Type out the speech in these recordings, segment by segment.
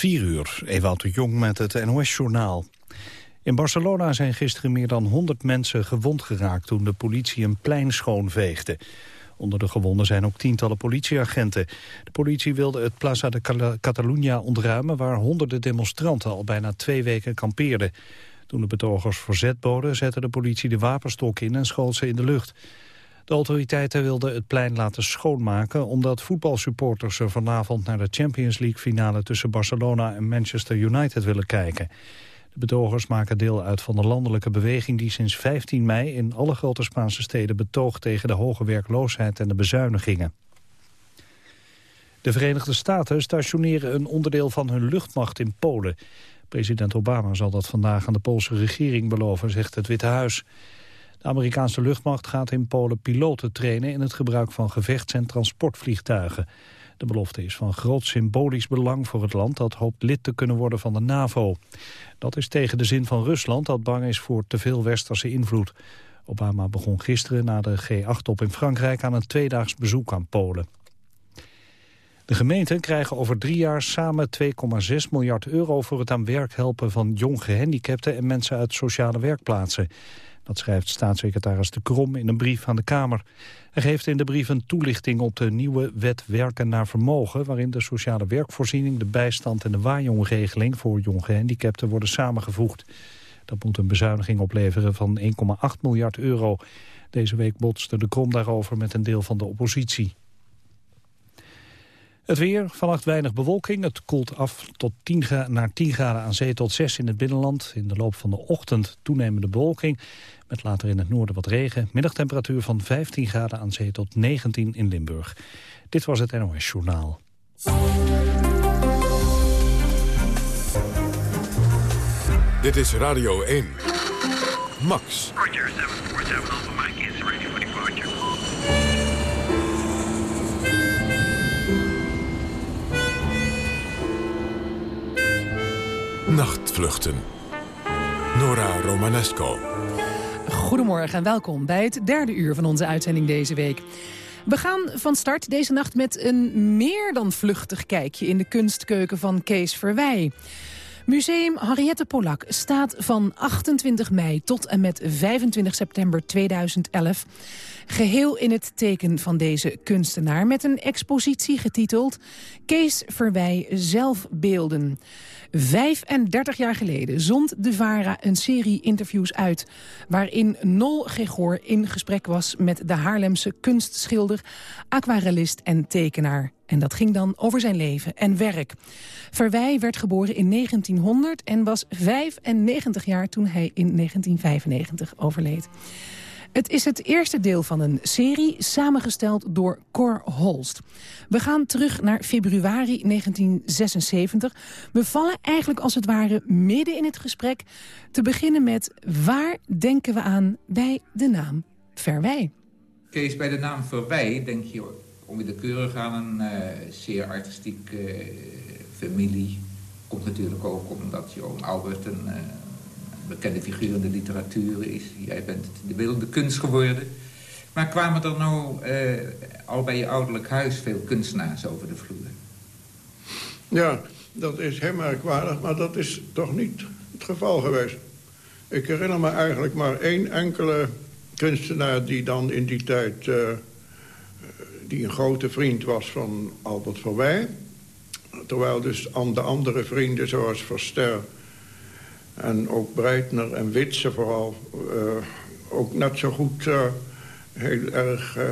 4 uur, Ewout de Jong met het NOS-journaal. In Barcelona zijn gisteren meer dan 100 mensen gewond geraakt... toen de politie een plein schoonveegde. Onder de gewonden zijn ook tientallen politieagenten. De politie wilde het Plaza de Catalunya ontruimen... waar honderden demonstranten al bijna twee weken kampeerden. Toen de betogers verzet boden, zette de politie de wapenstok in... en schoot ze in de lucht. De autoriteiten wilden het plein laten schoonmaken... omdat voetbalsupporters er vanavond naar de Champions League finale... tussen Barcelona en Manchester United willen kijken. De betogers maken deel uit van de landelijke beweging... die sinds 15 mei in alle grote Spaanse steden betoogt... tegen de hoge werkloosheid en de bezuinigingen. De Verenigde Staten stationeren een onderdeel van hun luchtmacht in Polen. President Obama zal dat vandaag aan de Poolse regering beloven, zegt het Witte Huis. De Amerikaanse luchtmacht gaat in Polen piloten trainen... in het gebruik van gevechts- en transportvliegtuigen. De belofte is van groot symbolisch belang voor het land... dat hoopt lid te kunnen worden van de NAVO. Dat is tegen de zin van Rusland dat bang is voor te veel westerse invloed. Obama begon gisteren na de G8-top in Frankrijk... aan een tweedaags bezoek aan Polen. De gemeenten krijgen over drie jaar samen 2,6 miljard euro... voor het aan werk helpen van jong gehandicapten... en mensen uit sociale werkplaatsen. Dat schrijft staatssecretaris De Krom in een brief aan de Kamer. Hij geeft in de brief een toelichting op de nieuwe wet werken naar vermogen... waarin de sociale werkvoorziening, de bijstand en de waarjongregeling... voor jong gehandicapten worden samengevoegd. Dat moet een bezuiniging opleveren van 1,8 miljard euro. Deze week botste De Krom daarover met een deel van de oppositie. Het weer, vannacht weinig bewolking. Het koelt af tot 10 naar 10 graden aan zee tot 6 in het binnenland. In de loop van de ochtend toenemende bewolking. Met later in het noorden wat regen. Middagtemperatuur van 15 graden aan zee tot 19 in Limburg. Dit was het NOS Journaal. Dit is Radio 1. Max. Nachtvluchten. Nora Romanesco. Goedemorgen en welkom bij het derde uur van onze uitzending deze week. We gaan van start deze nacht met een meer dan vluchtig kijkje... in de kunstkeuken van Kees Verwij. Museum Henriette Polak staat van 28 mei tot en met 25 september 2011... geheel in het teken van deze kunstenaar... met een expositie getiteld Kees Verwij Zelfbeelden. 35 jaar geleden zond de VARA een serie interviews uit... waarin Nol Gregor in gesprek was met de Haarlemse kunstschilder... aquarellist en tekenaar. En dat ging dan over zijn leven en werk. Verwij werd geboren in 1900 en was 95 jaar toen hij in 1995 overleed. Het is het eerste deel van een serie samengesteld door Cor Holst. We gaan terug naar februari 1976. We vallen eigenlijk als het ware midden in het gesprek. Te beginnen met waar denken we aan bij de naam Verwij? Kees, bij de naam Verwij denk je onwillekeurig aan een uh, zeer artistiek uh, familie. Komt natuurlijk ook omdat Johan Albert een... Uh, bekende figuur in de literatuur is. Jij bent de beeldende kunst geworden. Maar kwamen er nou uh, al bij je ouderlijk huis veel kunstenaars over de vloer? Ja, dat is heel merkwaardig, maar dat is toch niet het geval geweest. Ik herinner me eigenlijk maar één enkele kunstenaar die dan in die tijd... Uh, die een grote vriend was van Albert Verwij. Terwijl dus de andere vrienden zoals Verster en ook Breitner en Witse vooral uh, ook net zo goed uh, heel erg uh,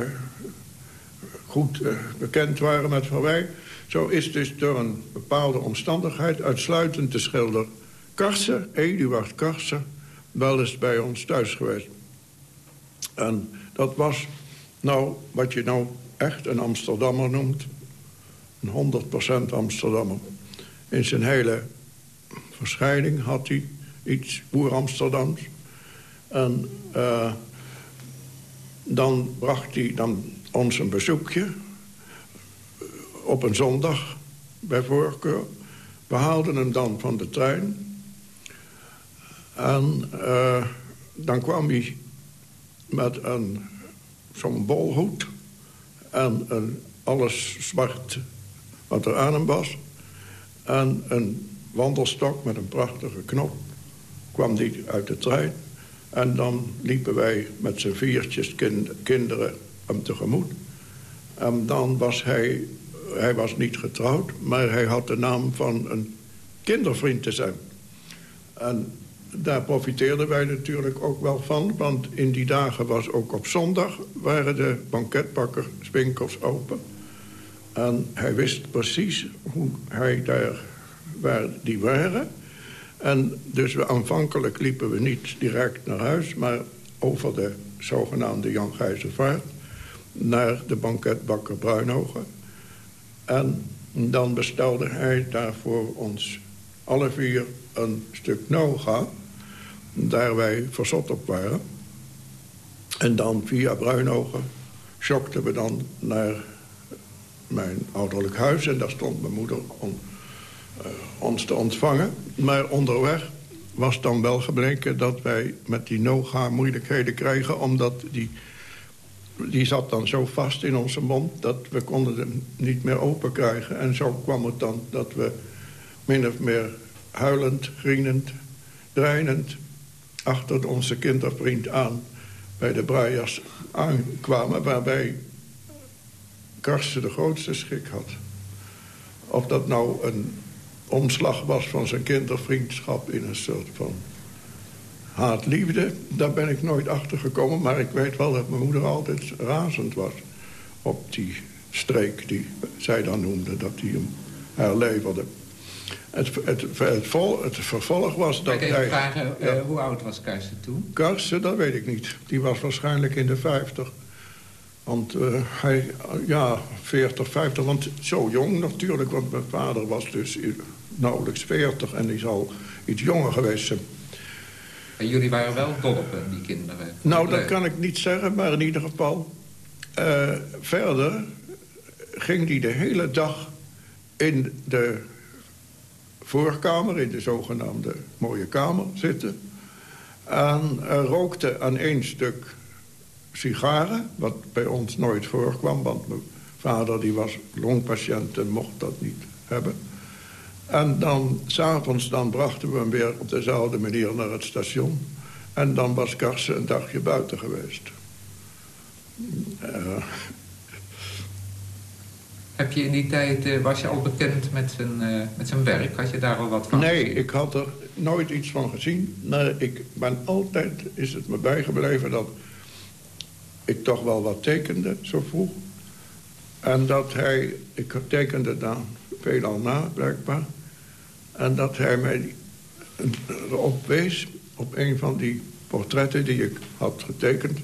goed bekend waren met Verwij. Zo is dus door een bepaalde omstandigheid uitsluitend de schilder Karsen, Eduard Karsen, wel eens bij ons thuis geweest. En dat was nou wat je nou echt een Amsterdammer noemt. Een 100% Amsterdammer. In zijn hele verschijning had hij iets boer-Amsterdams. En uh, dan bracht hij dan ons een bezoekje op een zondag bij voorkeur. We haalden hem dan van de trein. En uh, dan kwam hij met een zo'n bolhoed en een, alles zwart wat er aan hem was. En een wandelstok met een prachtige knop kwam die uit de trein. En dan liepen wij met z'n viertjes kinderen hem tegemoet. En dan was hij, hij was niet getrouwd, maar hij had de naam van een kindervriend te zijn. En daar profiteerden wij natuurlijk ook wel van. Want in die dagen was ook op zondag... waren de banketbakkerswinkels open. En hij wist precies hoe hij daar, waar die waren. En dus we, aanvankelijk liepen we niet direct naar huis... maar over de zogenaamde Jan Gijzervaart... naar de banketbakker Bruinogen. En dan bestelde hij daarvoor ons alle vier een stuk nougat daar wij verzot op waren. En dan via Bruinogen schokten we dan naar mijn ouderlijk huis. En daar stond mijn moeder om ons te ontvangen. Maar onderweg was dan wel gebleken dat wij met die Noga moeilijkheden kregen... omdat die, die zat dan zo vast in onze mond dat we konden hem niet meer open krijgen. En zo kwam het dan dat we min of meer huilend, grienend, dreinend achter onze kindervriend aan bij de braaiers aankwamen... waarbij Karsten de grootste schik had. Of dat nou een omslag was van zijn kindervriendschap... in een soort van haatliefde, daar ben ik nooit achter gekomen. Maar ik weet wel dat mijn moeder altijd razend was op die streek die zij dan noemde... dat hij hem herleverde. Het, het, het, vol, het vervolg was dat hij... vragen, uh, hoe oud was Karsten toen? Karsten, dat weet ik niet. Die was waarschijnlijk in de 50. Want uh, hij, ja, 40, 50, want zo jong natuurlijk. Want mijn vader was dus nauwelijks 40 en die zal iets jonger geweest zijn. En jullie waren wel dol op die kinderen? Nou, dat kan ik niet zeggen, maar in ieder geval... Uh, verder ging hij de hele dag in de voorkamer, in de zogenaamde mooie kamer zitten. En rookte aan één stuk sigaren, wat bij ons nooit voorkwam... want mijn vader die was longpatiënt en mocht dat niet hebben. En dan, s'avonds, dan brachten we hem weer op dezelfde manier naar het station. En dan was Karsen een dagje buiten geweest. Uh, heb je in die tijd, uh, was je al bekend met zijn, uh, met zijn werk? Had je daar al wat van Nee, ik had er nooit iets van gezien. Nee, ik ben altijd, is het me bijgebleven dat ik toch wel wat tekende, zo vroeg. En dat hij, ik tekende dan veelal na, blijkbaar. En dat hij mij erop wees, op een van die portretten die ik had getekend.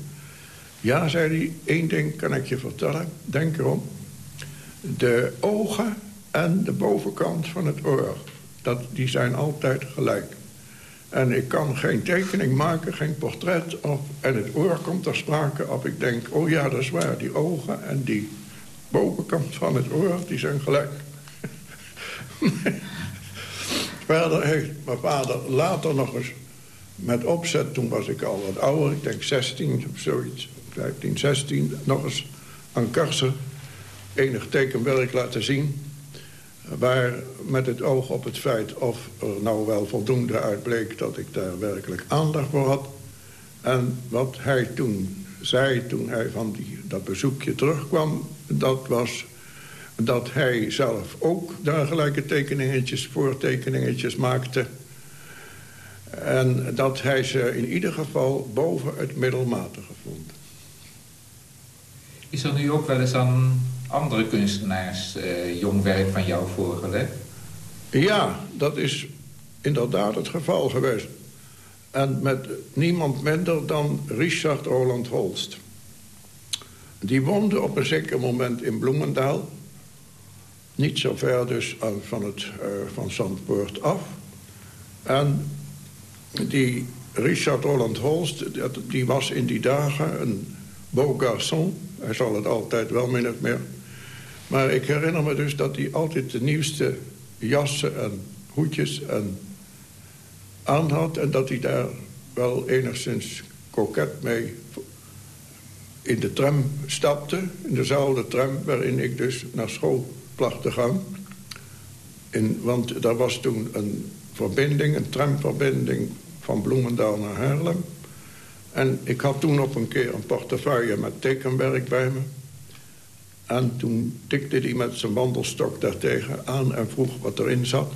Ja, zei hij, één ding kan ik je vertellen, denk erom de ogen en de bovenkant van het oor. Dat, die zijn altijd gelijk. En ik kan geen tekening maken, geen portret. Of, en het oor komt ter sprake of ik denk... oh ja, dat is waar, die ogen en die bovenkant van het oor, die zijn gelijk. Verder heeft mijn vader later nog eens met opzet... toen was ik al wat ouder, ik denk 16 of zoiets, 15, 16... nog eens aan karsen enig tekenwerk laten zien... waar met het oog op het feit of er nou wel voldoende uit bleek... dat ik daar werkelijk aandacht voor had. En wat hij toen zei, toen hij van die, dat bezoekje terugkwam... dat was dat hij zelf ook dergelijke tekeningetjes, voortekeningetjes maakte... En dat hij ze in ieder geval boven het middelmatige vond. Is er nu ook wel eens aan andere kunstenaars uh, jong werk van jou voorgelegd? Ja, dat is inderdaad het geval geweest. En met niemand minder dan Richard Roland Holst. Die woonde op een zeker moment in Bloemendaal. Niet zo ver dus van, het, uh, van Zandpoort af. En die Richard Roland Holst, die was in die dagen een beau garçon. Hij zal het altijd wel min of meer maar ik herinner me dus dat hij altijd de nieuwste jassen en hoedjes en aan had... en dat hij daar wel enigszins koket mee in de tram stapte. In dezelfde tram waarin ik dus naar school placht te gaan. Want er was toen een verbinding, een tramverbinding van Bloemendaal naar Haarlem. En ik had toen op een keer een portefeuille met tekenwerk bij me. En toen tikte hij met zijn wandelstok daartegen aan en vroeg wat erin zat.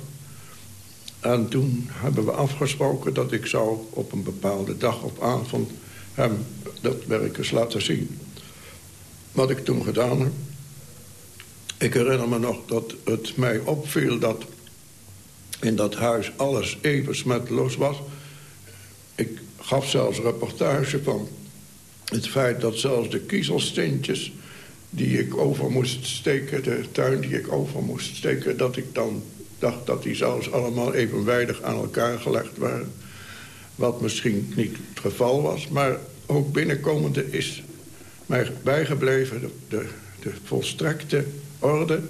En toen hebben we afgesproken dat ik zou op een bepaalde dag of avond hem dat werk eens laten zien. Wat ik toen gedaan heb. Ik herinner me nog dat het mij opviel dat in dat huis alles even smetteloos was. Ik gaf zelfs reportage van het feit dat zelfs de kiezelsteentjes die ik over moest steken, de tuin die ik over moest steken... dat ik dan dacht dat die zelfs allemaal evenwijdig aan elkaar gelegd waren. Wat misschien niet het geval was, maar ook binnenkomende is mij bijgebleven... de, de volstrekte orde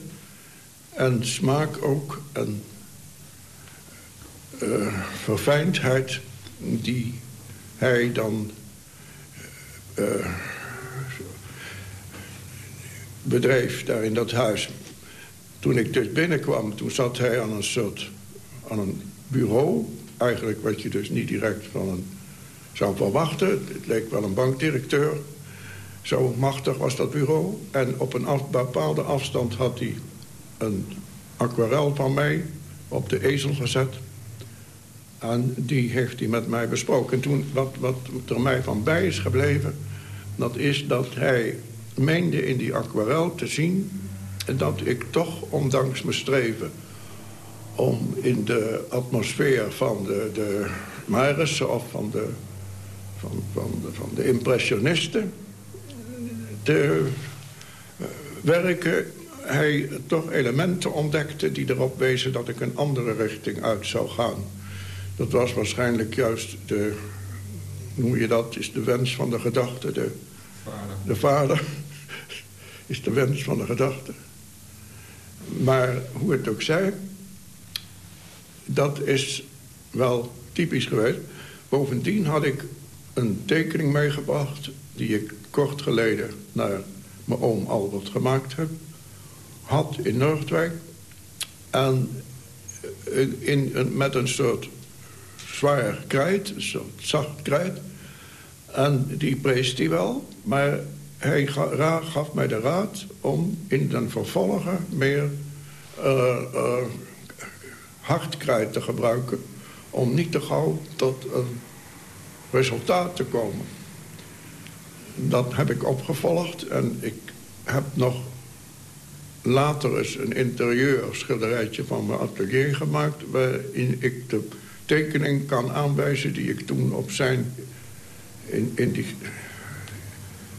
en smaak ook en uh, verfijndheid die hij dan uh, bedreef daar in dat huis. Toen ik dus binnenkwam, toen zat hij aan een soort aan een bureau. Eigenlijk wat je dus niet direct van een zou verwachten. Het leek wel een bankdirecteur. Zo machtig was dat bureau. En op een bepaalde afstand had hij een aquarel van mij op de ezel gezet. En die heeft hij met mij besproken. En toen, wat, wat er mij van bij is gebleven... dat is dat hij meende in die aquarel te zien... dat ik toch, ondanks mijn streven... om in de atmosfeer van de, de Marissen of van de, van, van, de, van de impressionisten... te uh, werken hij toch elementen ontdekte die erop wezen dat ik een andere richting uit zou gaan. Dat was waarschijnlijk juist de, noem je dat, is de wens van de gedachte, de vader. De vader is de wens van de gedachte. Maar hoe het ook zij, dat is wel typisch geweest. Bovendien had ik een tekening meegebracht... die ik kort geleden naar mijn oom Albert gemaakt heb. Had in Noordwijk. En in, in, met een soort zwaar krijt, een soort zacht krijt. En die prees hij wel, maar hij gaf mij de raad om in den vervolgen meer uh, uh, hardkrijt te gebruiken... om niet te gauw tot een resultaat te komen. Dat heb ik opgevolgd en ik heb nog later eens een interieurschilderijtje van mijn atelier gemaakt... waarin ik de tekening kan aanwijzen die ik toen op zijn... in, in die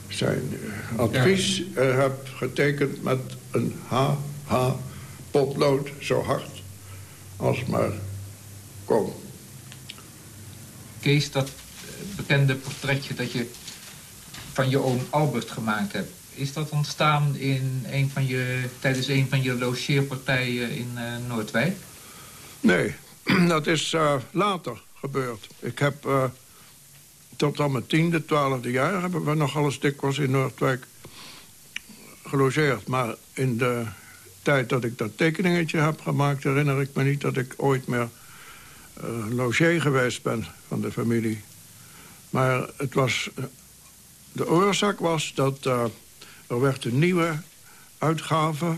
zijn eh, advies uh, heb getekend met een HH potlood zo hard als maar kon. Kees, dat eh, bekende portretje dat je van je oom Albert gemaakt hebt... is dat ontstaan in een van je, tijdens een van je logeerpartijen in uh, Noordwijk? Nee, dat is uh, later gebeurd. Ik heb tot aan mijn tiende, twaalfde jaar... hebben we nog alles dikwijls in Noordwijk gelogeerd. Maar in de tijd dat ik dat tekeningetje heb gemaakt... herinner ik me niet dat ik ooit meer uh, logeer geweest ben van de familie. Maar het was, de oorzaak was dat uh, er werd een nieuwe uitgave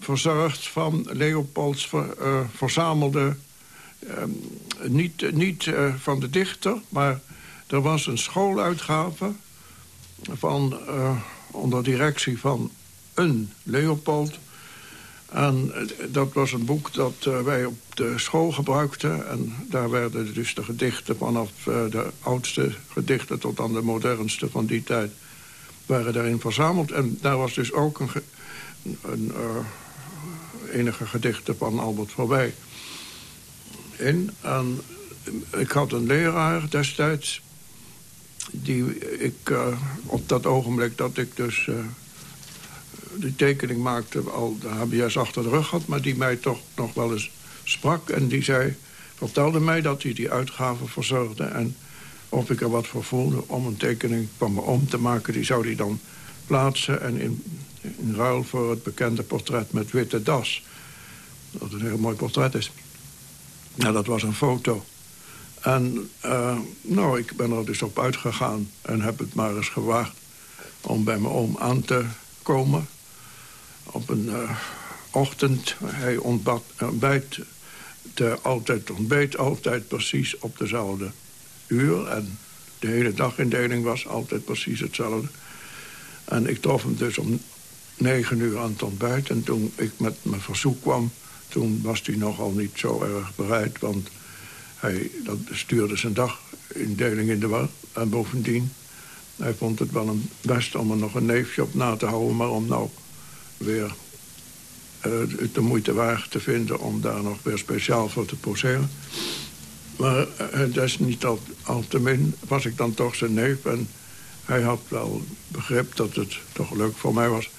verzorgd... van Leopolds ver, verzamelde... Ehm, niet, niet van de dichter, maar er was een schooluitgave van, onder directie van een Leopold. En eh, dat was een boek dat uh, wij op de school gebruikten. En daar werden dus de gedichten vanaf uh, de oudste gedichten... tot aan de modernste van die tijd waren daarin verzameld. En daar was dus ook een, een enige gedichten van Albert voorbij in. En ik had een leraar destijds die ik op dat ogenblik dat ik dus die tekening maakte... al de HBS achter de rug had, maar die mij toch nog wel eens sprak. En die zei, vertelde mij dat hij die uitgaven verzorgde... en of ik er wat voor voelde om een tekening van me om te maken... die zou hij dan plaatsen en in, in ruil voor het bekende portret met witte das... Dat een heel mooi portret is. Nou, dat was een foto. En uh, nou, ik ben er dus op uitgegaan en heb het maar eens gewaagd... om bij mijn oom aan te komen. Op een uh, ochtend, hij ontbad, ontbijt, altijd ontbeet altijd precies op dezelfde uur. En de hele dagindeling was altijd precies hetzelfde. En ik trof hem dus om negen uur aan het ontbijt. En toen ik met mijn verzoek kwam, toen was hij nogal niet zo erg bereid. Want hij dat stuurde zijn dagindeling in de war. En bovendien, hij vond het wel een best om er nog een neefje op na te houden. Maar om nou weer uh, de moeite waard te vinden om daar nog weer speciaal voor te poseren. Maar uh, is niet al, al te min was ik dan toch zijn neef. En hij had wel begrip dat het toch leuk voor mij was.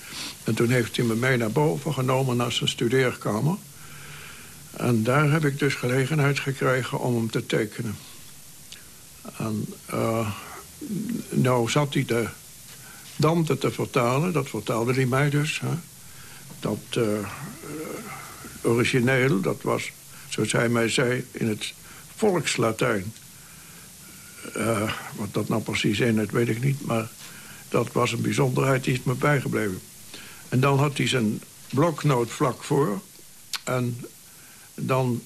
En toen heeft hij me mee naar boven genomen naar zijn studeerkamer. En daar heb ik dus gelegenheid gekregen om hem te tekenen. En uh, nou zat hij de Dante te vertalen, dat vertaalde hij mij dus. Hè. Dat uh, origineel, dat was, zoals hij mij zei, in het volkslatijn. Uh, wat dat nou precies dat weet ik niet. Maar dat was een bijzonderheid, die is me bijgebleven. En dan had hij zijn bloknoot vlak voor. En dan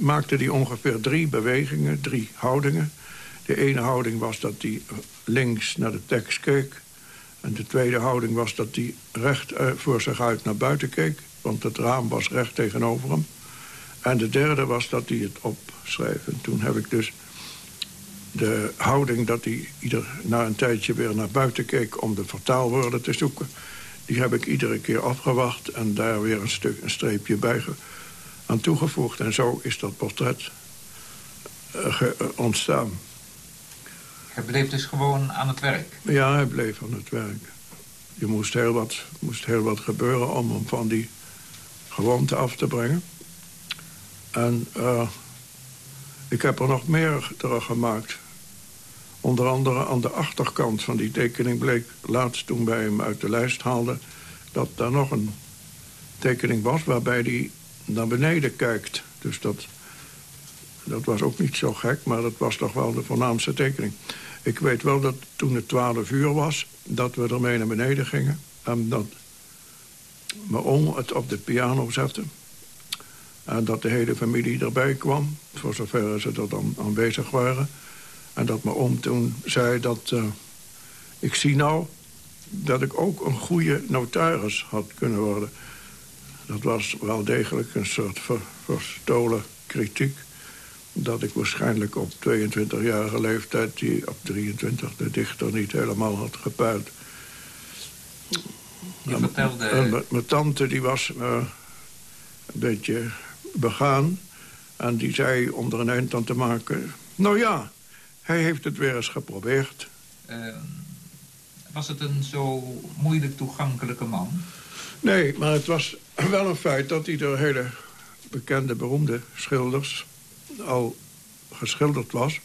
maakte hij ongeveer drie bewegingen, drie houdingen. De ene houding was dat hij links naar de tekst keek. En de tweede houding was dat hij recht uh, voor zich uit naar buiten keek. Want het raam was recht tegenover hem. En de derde was dat hij het opschreef. En toen heb ik dus de houding dat hij ieder, na een tijdje weer naar buiten keek... om de vertaalwoorden te zoeken... die heb ik iedere keer afgewacht en daar weer een, stuk, een streepje bij aan toegevoegd. En zo is dat portret uh, ontstaan. Hij bleef dus gewoon aan het werk? Ja, hij bleef aan het werk. Je moest heel wat, moest heel wat gebeuren om hem van die gewoonte af te brengen. En uh, ik heb er nog meer terug gemaakt. Onder andere aan de achterkant van die tekening bleek laatst toen wij hem uit de lijst haalden... dat daar nog een tekening was waarbij hij naar beneden kijkt. Dus dat, dat was ook niet zo gek, maar dat was toch wel de voornaamste tekening. Ik weet wel dat toen het twaalf uur was, dat we ermee naar beneden gingen. En dat mijn oom het op de piano zette. En dat de hele familie erbij kwam, voor zover ze er dan aanwezig waren. En dat mijn oom toen zei dat... Uh, ik zie nou dat ik ook een goede notaris had kunnen worden. Dat was wel degelijk een soort ver, verstolen kritiek. Dat ik waarschijnlijk op 22-jarige leeftijd... die op 23 de dichter niet helemaal had gepuild. Je vertelde... En mijn tante die was uh, een beetje begaan. En die zei om er een eind aan te maken... Nou ja, hij heeft het weer eens geprobeerd. Uh, was het een zo moeilijk toegankelijke man? Nee, maar het was wel een feit dat hij door hele bekende, beroemde schilders al geschilderd was.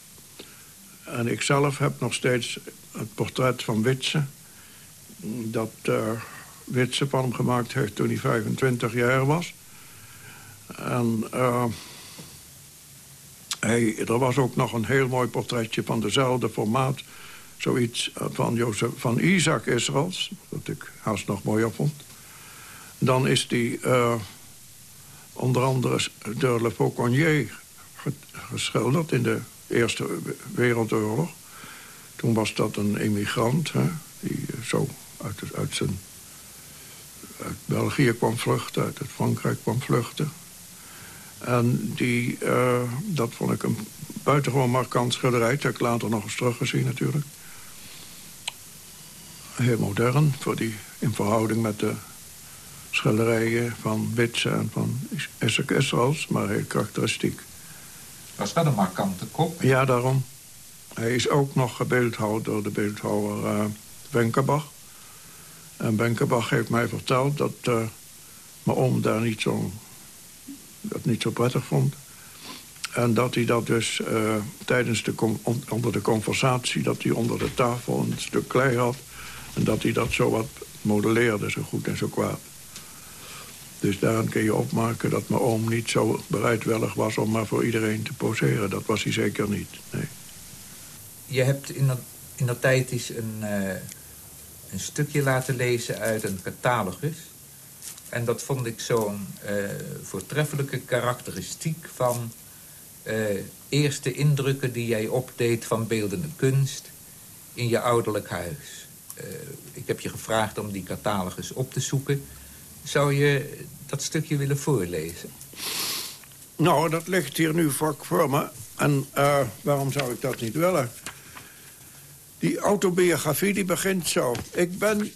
En ik zelf heb nog steeds het portret van Witse... dat uh, Witse van hem gemaakt heeft toen hij 25 jaar was. En hij, er was ook nog een heel mooi portretje van dezelfde formaat. Zoiets van Jozef van Isaac Israëls, dat ik haast nog mooier vond. Dan is die onder andere door Le Fauconnier geschilderd in de Eerste Wereldoorlog. Toen was dat een emigrant hè, die zo uit, België kwam vluchten, uit Frankrijk kwam vluchten. En die, uh, dat vond ik een buitengewoon markant schilderij. Dat heb ik later nog eens teruggezien natuurlijk. Heel modern, voor die, in verhouding met de schilderijen van Witse en van Essek Esrals, maar heel karakteristiek. Dat een markante kop? Ja, daarom. Hij is ook nog gebeeldhouwd door de beeldhouwer uh, Benkerbach. En Benkerbach heeft mij verteld dat uh, mijn oom daar niet zo dat niet zo prettig vond. En dat hij dat dus uh, tijdens de onder de conversatie... dat hij onder de tafel een stuk klei had... en dat hij dat zo wat modelleerde, zo goed en zo kwaad. Dus daaraan kun je opmaken dat mijn oom niet zo bereidwillig was... om maar voor iedereen te poseren. Dat was hij zeker niet, nee. Je hebt in dat, in dat tijd eens een, uh, een stukje laten lezen uit een catalogus. En dat vond ik zo'n uh, voortreffelijke karakteristiek van... Uh, eerste indrukken die jij opdeed van beeldende kunst in je ouderlijk huis. ik heb je gevraagd om die catalogus op te zoeken. Zou je dat stukje willen voorlezen? Nou, dat ligt hier nu vlak voor me. En uh, waarom zou ik dat niet willen? Die autobiografie die begint zo. Ik ben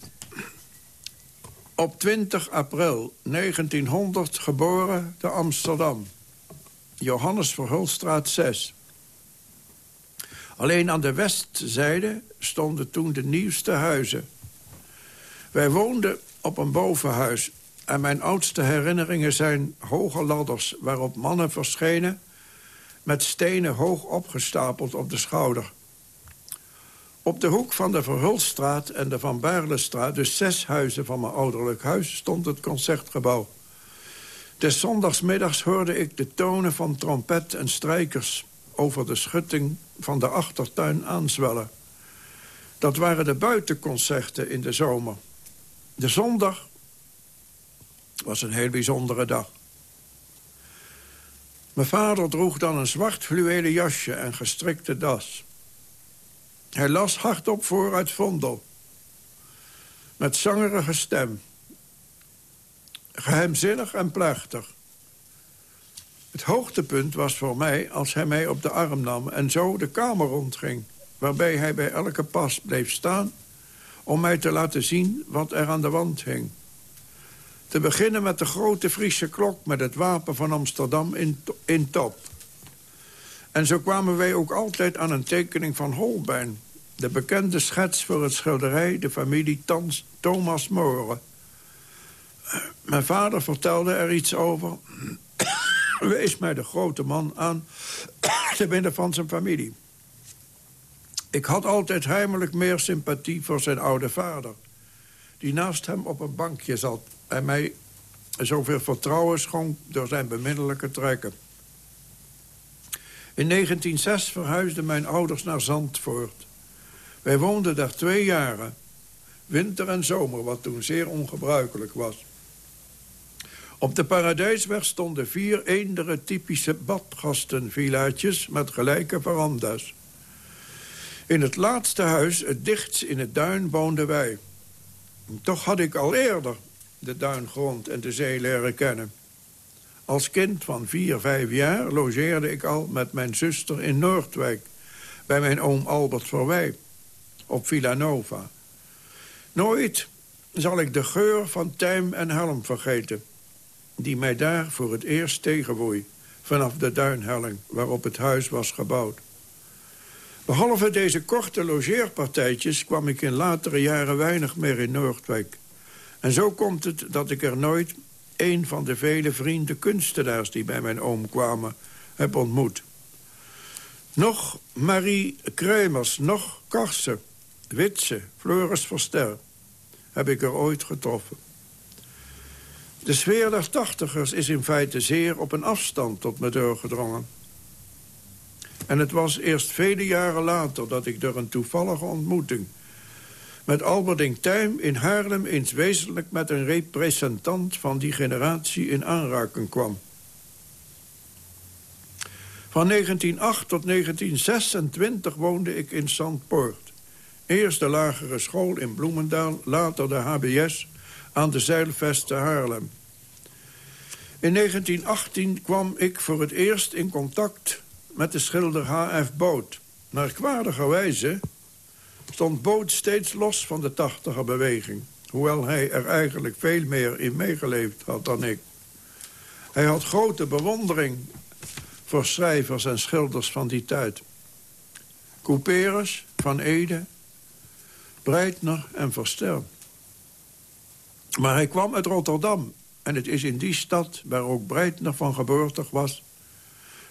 op 20 april 1900 geboren te Amsterdam. Johannes Verhulstraat 6. Alleen aan de westzijde stonden toen de nieuwste huizen. Wij woonden op een bovenhuis en mijn oudste herinneringen zijn hoge ladders... waarop mannen verschenen met stenen hoog opgestapeld op de schouder. Op de hoek van de Verhulstraat en de Van Baarlestraat... dus zes huizen van mijn ouderlijk huis, stond het concertgebouw. Des zondagsmiddags hoorde ik de tonen van trompet en strijkers... over de schutting van de achtertuin aanzwellen. Dat waren de buitenconcerten in de zomer. De zondag was een heel bijzondere dag. Mijn vader droeg dan een zwart fluwelen jasje en gestrikte das. Hij las hardop voor uit Vondel. Met zangerige stem. Geheimzinnig en plechtig. Het hoogtepunt was voor mij als hij mij op de arm nam... en zo de kamer rondging, waarbij hij bij elke pas bleef staan... om mij te laten zien wat er aan de wand hing. Te beginnen met de grote Friese klok met het wapen van Amsterdam in, top. En zo kwamen wij ook altijd aan een tekening van Holbein... de bekende schets voor het schilderij de familie Tans, Thomas Moren. Mijn vader vertelde er iets over... wees mij de grote man aan te midden van zijn familie. Ik had altijd heimelijk meer sympathie voor zijn oude vader... die naast hem op een bankje zat en mij zoveel vertrouwen schonk door zijn bemiddelijke trekken. In 1906 verhuisden mijn ouders naar Zandvoort. Wij woonden daar twee jaren. Winter en zomer, wat toen zeer ongebruikelijk was. Op de Paradijsweg stonden vier eendere typische badgastenvillaatjes... met gelijke veranda's. In het laatste huis, het dichtst in het duin, woonden wij. Toch had ik al eerder de duingrond en de zee leren kennen. Als kind van vier, vijf jaar logeerde ik al met mijn zuster in Noordwijk... bij mijn oom Albert Verwij, op Villa Nova. Nooit zal ik de geur van tijm en helm vergeten... die mij daar voor het eerst tegenwoei... vanaf de duinhelling waarop het huis was gebouwd. Behalve deze korte logeerpartijtjes kwam ik in latere jaren weinig meer in Noordwijk. En zo komt het dat ik er nooit een van de vele vrienden kunstenaars... die bij mijn oom kwamen, heb ontmoet. Nog Marie Kremers, nog Karsen, Witse, Floris Verster... heb ik er ooit getroffen. De sfeer der tachtigers is in feite zeer op een afstand tot me doorgedrongen. En het was eerst vele jaren later dat ik door een toevallige ontmoeting met Alberding Tijm in Haarlem eens wezenlijk met een representant van die generatie in aanraking kwam. Van 1908 tot 1926 woonde ik in Zandpoort. Eerst de lagere school in Bloemendaal, later de HBS aan de Zeilvest te Haarlem. In 1918 kwam ik voor het eerst in contact met de schilder H.F. Boot. Merkwaardigerwijze stond Boot steeds los van de tachtiger beweging. Hoewel hij er eigenlijk veel meer in meegeleefd had dan ik. Hij had grote bewondering voor schrijvers en schilders van die tijd. Couperus, Van Ede, Breitner en Verstel. Maar hij kwam uit Rotterdam. En het is in die stad, waar ook Breitner van geboorte was...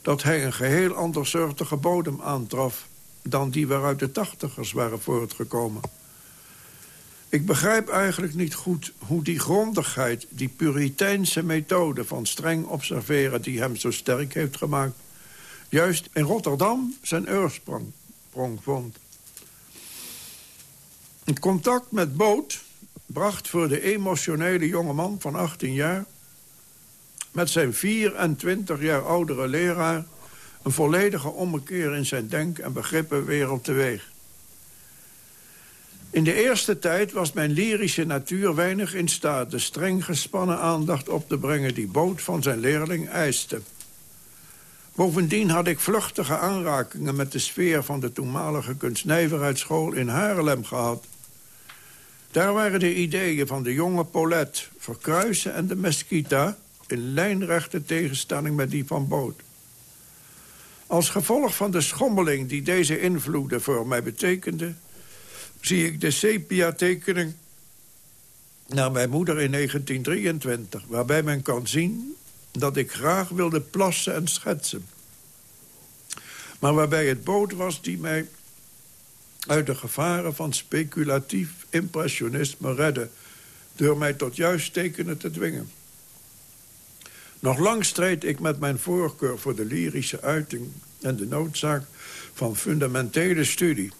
dat hij een geheel andersoortige bodem aantrof dan die waaruit de tachtigers waren voortgekomen. Ik begrijp eigenlijk niet goed hoe die grondigheid... die puriteinse methode van streng observeren... die hem zo sterk heeft gemaakt... juist in Rotterdam zijn oorsprong vond. Een contact met Boot bracht voor de emotionele jongeman van 18 jaar... met zijn 24 jaar oudere leraar... een volledige ommekeer in zijn denk- en begrippenwereld teweeg. In de eerste tijd was mijn lyrische natuur weinig in staat... de streng gespannen aandacht op te brengen die Boot van zijn leerling eiste. Bovendien had ik vluchtige aanrakingen met de sfeer... van de toenmalige kunstnijverheidsschool in Haarlem gehad. Daar waren de ideeën van de jonge Paulette, Verkruisen en de Mesquita... in lijnrechte tegenstelling met die van Boot. Als gevolg van de schommeling die deze invloeden voor mij betekende... zie ik de sepia-tekening naar mijn moeder in 1923... waarbij men kan zien dat ik graag wilde plassen en schetsen. Maar waarbij het boot was die mij uit de gevaren van speculatief impressionisme redde... door mij tot juist tekenen te dwingen. Nog lang streed ik met mijn voorkeur voor de lyrische uiting... en de noodzaak van fundamentele studie.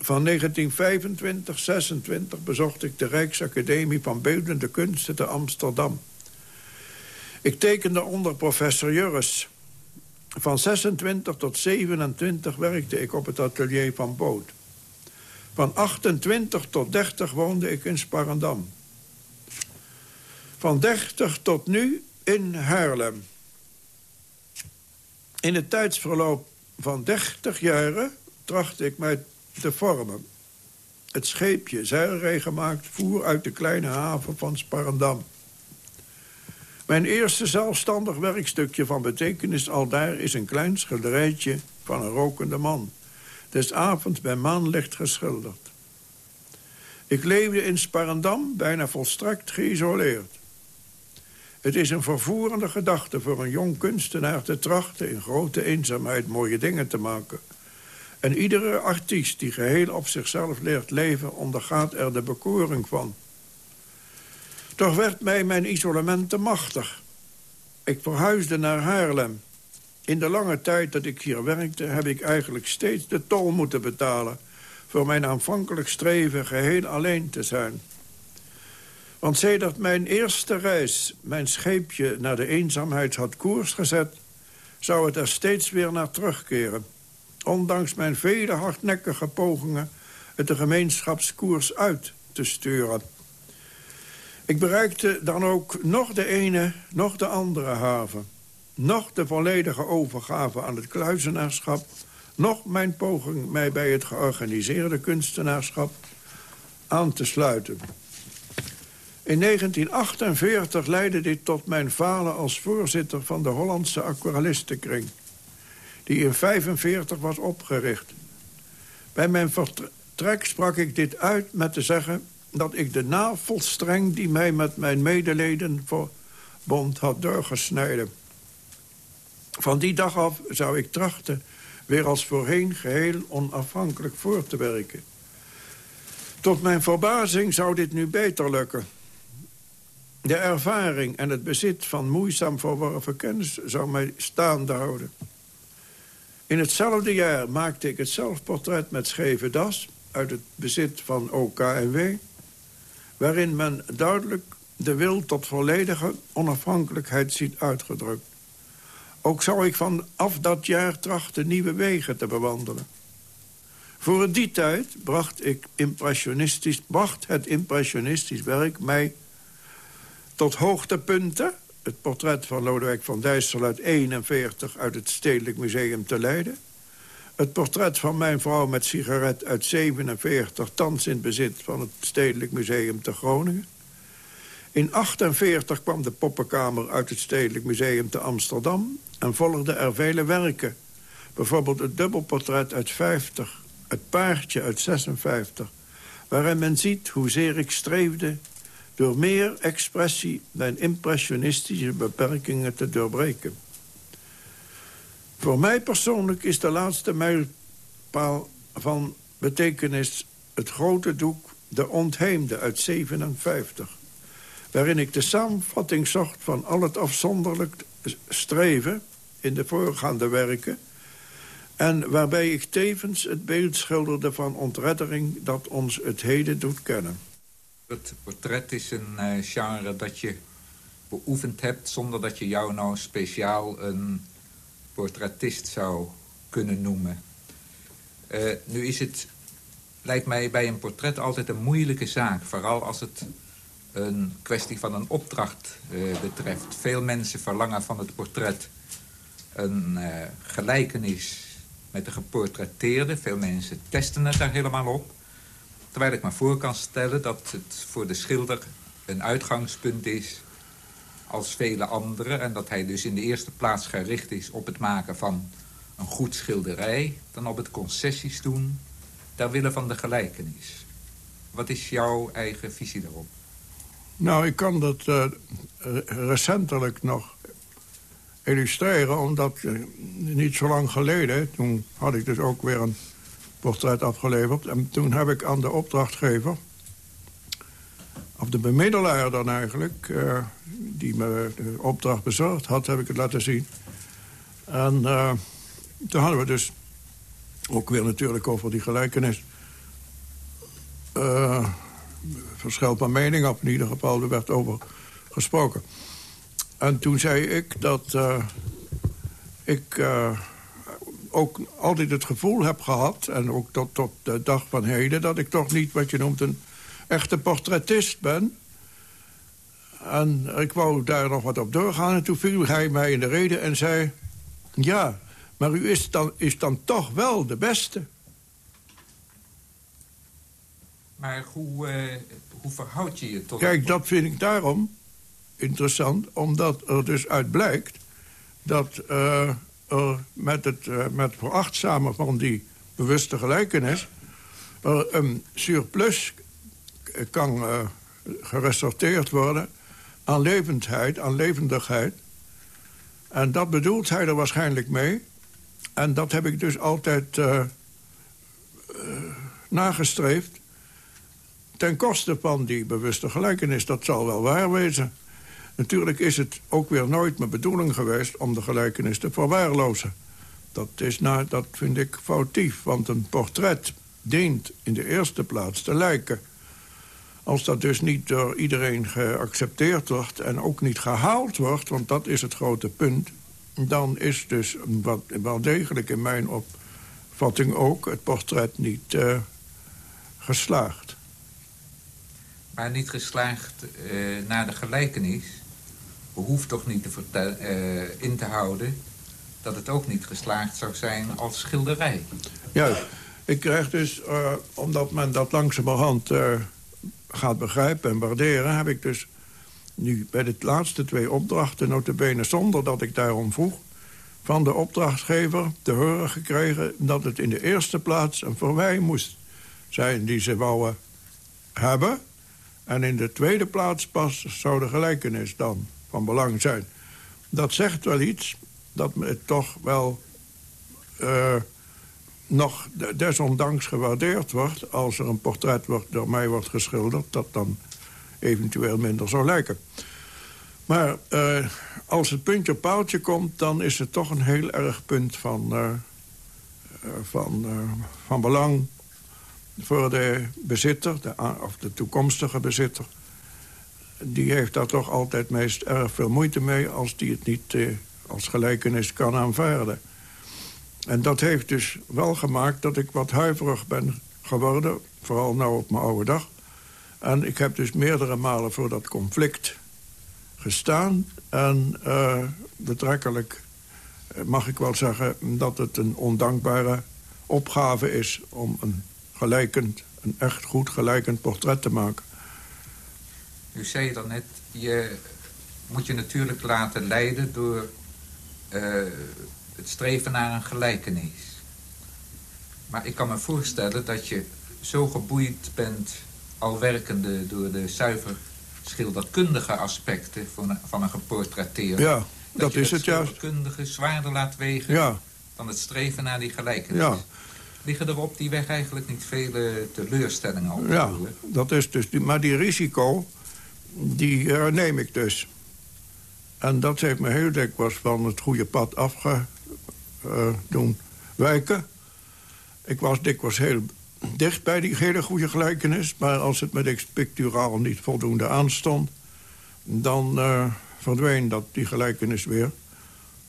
Van 1925-26 bezocht ik de Rijksacademie van Beeldende Kunsten te Amsterdam. Ik tekende onder professor Jurres. Van 26 tot 27 werkte ik op het atelier van Boot. Van 28 tot 30 woonde ik in Sparendam. Van 30 tot nu in Haarlem. In het tijdsverloop van 30 jaren trachtte ik mij te vormen. Het scheepje, zeilree gemaakt, voer uit de kleine haven van Sparendam. Mijn eerste zelfstandig werkstukje van betekenis aldaar... is een klein schilderijtje van een rokende man. Des avonds bij maanlicht geschilderd. Ik leefde in Sparendam bijna volstrekt geïsoleerd. Het is een vervoerende gedachte voor een jong kunstenaar te trachten... in grote eenzaamheid mooie dingen te maken. En iedere artiest die geheel op zichzelf leert leven... ondergaat er de bekoring van... Toch werd mij mijn isolement te machtig. Ik verhuisde naar Haarlem. In de lange tijd dat ik hier werkte... heb ik eigenlijk steeds de tol moeten betalen... voor mijn aanvankelijk streven geheel alleen te zijn. Want sedert mijn eerste reis mijn scheepje naar de eenzaamheid had koers gezet... zou het er steeds weer naar terugkeren. Ondanks mijn vele hardnekkige pogingen... het de gemeenschapskoers uit te sturen... Ik bereikte dan ook nog de ene, nog de andere haven. Nog de volledige overgave aan het kluizenaarschap... nog mijn poging mij bij het georganiseerde kunstenaarschap aan te sluiten. In 1948 leidde dit tot mijn falen als voorzitter van de Hollandse Aquarellistenkring... die in 1945 was opgericht. Bij mijn vertrek sprak ik dit uit met te zeggen dat ik de navelstreng die mij met mijn medeleden verbond had doorgesneden. Van die dag af zou ik trachten weer als voorheen geheel onafhankelijk voor te werken. Tot mijn verbazing zou dit nu beter lukken. De ervaring en het bezit van moeizaam verworven kennis zou mij staande houden. In hetzelfde jaar maakte ik het zelfportret met scheve das... uit het bezit van OKW waarin men duidelijk de wil tot volledige onafhankelijkheid ziet uitgedrukt. Ook zou ik vanaf dat jaar trachten nieuwe wegen te bewandelen. Voor die tijd bracht, ik impressionistisch, bracht het impressionistisch werk mij tot hoogtepunten. Het portret van Lodewijk van Dijssel uit 41 uit het Stedelijk Museum te Leiden. Het portret van mijn vrouw met sigaret uit 47... thans in bezit van het Stedelijk Museum te Groningen. In 48 kwam de poppenkamer uit het Stedelijk Museum te Amsterdam... en volgden er vele werken. Bijvoorbeeld het dubbelportret uit 50, het paardje uit 56... waarin men ziet hoezeer ik streefde door meer expressie... mijn impressionistische beperkingen te doorbreken. Voor mij persoonlijk is de laatste mijlpaal van betekenis... het grote doek De Ontheemde uit 57. Waarin ik de samenvatting zocht van al het afzonderlijk streven... in de voorgaande werken... en waarbij ik tevens het beeld schilderde van ontreddering... dat ons het heden doet kennen. Het portret is een uh, genre dat je beoefend hebt... zonder dat je jou nou speciaal een portretist zou kunnen noemen. Uh, nu is het, lijkt mij bij een portret altijd een moeilijke zaak. Vooral als het een kwestie van een opdracht uh, betreft. Veel mensen verlangen van het portret een gelijkenis met de geportretteerde. Veel mensen testen het daar helemaal op. Terwijl ik me voor kan stellen dat het voor de schilder een uitgangspunt is als vele anderen. En dat hij dus in de eerste plaats gericht is op het maken van een goed schilderij... dan op het concessies doen ter wille van de gelijkenis. Wat is jouw eigen visie daarop? Nou, ik kan dat uh, recentelijk nog illustreren... omdat uh, niet zo lang geleden... toen had ik dus ook weer een portret afgeleverd... en toen heb ik aan de opdrachtgever... of de bemiddelaar dan eigenlijk... Uh, die me de opdracht bezorgd had, heb ik het laten zien. En toen hadden we dus ook weer natuurlijk over die gelijkenis... Uh, verschil van mening op in ieder geval, er werd over gesproken. En toen zei ik dat ik ook altijd het gevoel heb gehad... en ook tot, tot de dag van heden... dat ik toch niet wat je noemt een echte portretist ben. En ik wou daar nog wat op doorgaan. En toen viel hij mij in de reden en zei... ja, maar u is dan, is dan toch wel de beste. Maar hoe, uh, hoe verhoud je je tot... Kijk, dat vind ik daarom interessant. Omdat er dus uit blijkt dat uh, er met het, uh, met van die bewuste gelijkenis... er een surplus kan geresorteerd worden aan levendheid, aan levendigheid. En dat bedoelt hij er waarschijnlijk mee. En dat heb ik dus altijd uh, uh, nagestreefd. Ten koste van die bewuste gelijkenis. Dat zal wel waar wezen. Natuurlijk is het ook weer nooit mijn bedoeling geweest... om de gelijkenis te verwaarlozen. Dat, is dat vind ik foutief. Want een portret dient in de eerste plaats te lijken. Als dat dus niet door iedereen geaccepteerd wordt... en ook niet gehaald wordt, want dat is het grote punt dan is dus wat, wel degelijk in mijn opvatting ook... het portret niet uh, geslaagd. Maar niet geslaagd uh, naar de gelijkenis... behoeft toch niet te uh, in te houden... dat het ook niet geslaagd zou zijn als schilderij. Ja, ik krijg dus, omdat men dat langzamerhand gaat begrijpen en waarderen... heb ik dus nu bij de laatste twee opdrachten, notabene zonder dat ik daarom vroeg... van de opdrachtgever te horen gekregen dat het in de eerste plaats een verwij moest zijn die ze wouden hebben. En in de tweede plaats pas zou de gelijkenis dan van belang zijn. Dat zegt wel iets dat het toch wel uh, nog desondanks gewaardeerd wordt... als er een portret wordt, door mij wordt geschilderd... dat dan eventueel minder zou lijken. Maar uh, als het puntje op paaltje komt... dan is het toch een heel erg punt van, uh, van, van belang voor de bezitter... De, of de toekomstige bezitter. Die heeft daar toch altijd meest erg veel moeite mee... als die het niet als gelijkenis kan aanvaarden. En dat heeft dus wel gemaakt dat ik wat huiverig ben geworden... vooral nou op mijn oude dag en ik heb dus meerdere malen voor dat conflict gestaan. En uh, betrekkelijk eh, mag ik wel zeggen dat het een ondankbare opgave is... om een gelijkend, een echt goed gelijkend portret te maken. U zei dan net, je moet je natuurlijk laten leiden door uh, het streven naar een gelijkenis. Maar ik kan me voorstellen dat je zo geboeid bent al werkende door de zuiver schilderkundige aspecten van, van een geportretteerde. Ja, dat, is het juist. schilderkundige zwaarder laat wegen ja. dan het streven naar die gelijkenis. Ja. liggen er op die weg eigenlijk niet vele teleurstellingen op? Ja, dat is dus... Die, maar die risico, die uh, neem ik dus. En dat heeft me heel dikwijls van het goede pad afge uh, doen wijken. Ik was dikwijls heel dicht bij die hele goede gelijkenis... maar als het met picturaal niet voldoende aanstond... dan uh, verdween dat, die gelijkenis weer.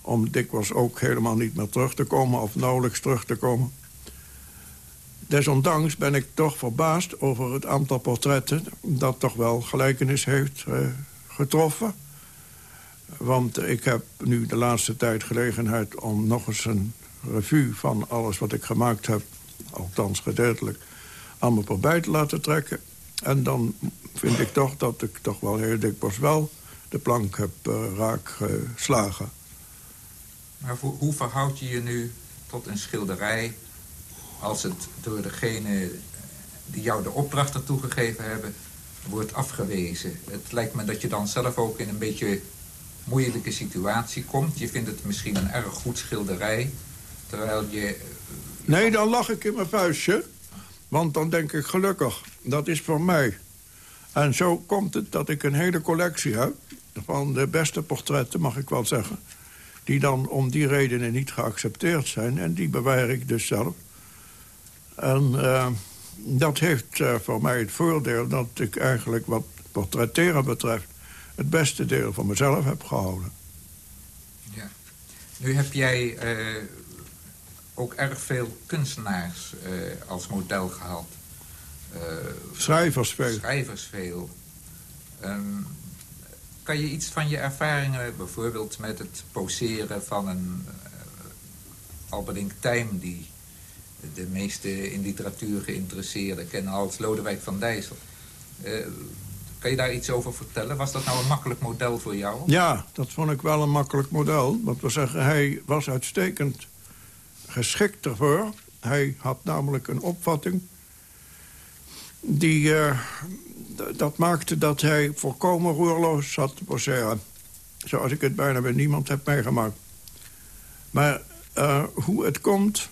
Om dikwijls ook helemaal niet meer terug te komen... of nauwelijks terug te komen. Desondanks ben ik toch verbaasd over het aantal portretten... dat toch wel gelijkenis heeft uh, getroffen. Want ik heb nu de laatste tijd gelegenheid om nog eens een revue van alles wat ik gemaakt heb... althans gedeeltelijk, aan voorbij te laten trekken. En dan vind ik toch dat ik toch wel heel dikwijls wel de plank heb uh, raak geslagen. Maar hoe verhoud je je nu tot een schilderij... als het door degene die jou de opdracht ertoe gegeven hebben... wordt afgewezen? Het lijkt me dat je dan zelf ook in een beetje moeilijke situatie komt. Je vindt het misschien een erg goed schilderij... terwijl je... Eh, nee, dan lach ik in mijn vuistje. Want dan denk ik gelukkig, dat is voor mij. En zo komt het dat ik een hele collectie heb... van de beste portretten, mag ik wel zeggen... die dan om die redenen niet geaccepteerd zijn. En die bewaar ik dus zelf. En uh, dat heeft uh, voor mij het voordeel dat ik eigenlijk wat portretteren betreft het beste deel van mezelf heb gehouden. Ja. Nu heb jij uh, ook erg veel kunstenaars als model gehad. Schrijvers veel. Schrijvers veel. Um, kan je iets van je ervaringen, bijvoorbeeld met het poseren van een Alberdink Tijm... die de meeste in literatuur geïnteresseerden kennen als Lodewijk van Dijssel... Kan je daar iets over vertellen? Was dat nou een makkelijk model voor jou? Ja, dat vond ik wel een makkelijk model. Want we zeggen, hij was uitstekend geschikt ervoor. Hij had namelijk een opvatting... die uh, dat maakte dat hij volkomen roerloos zat te poseren. Zoals ik het bijna bij niemand heb meegemaakt. Maar uh, hoe het komt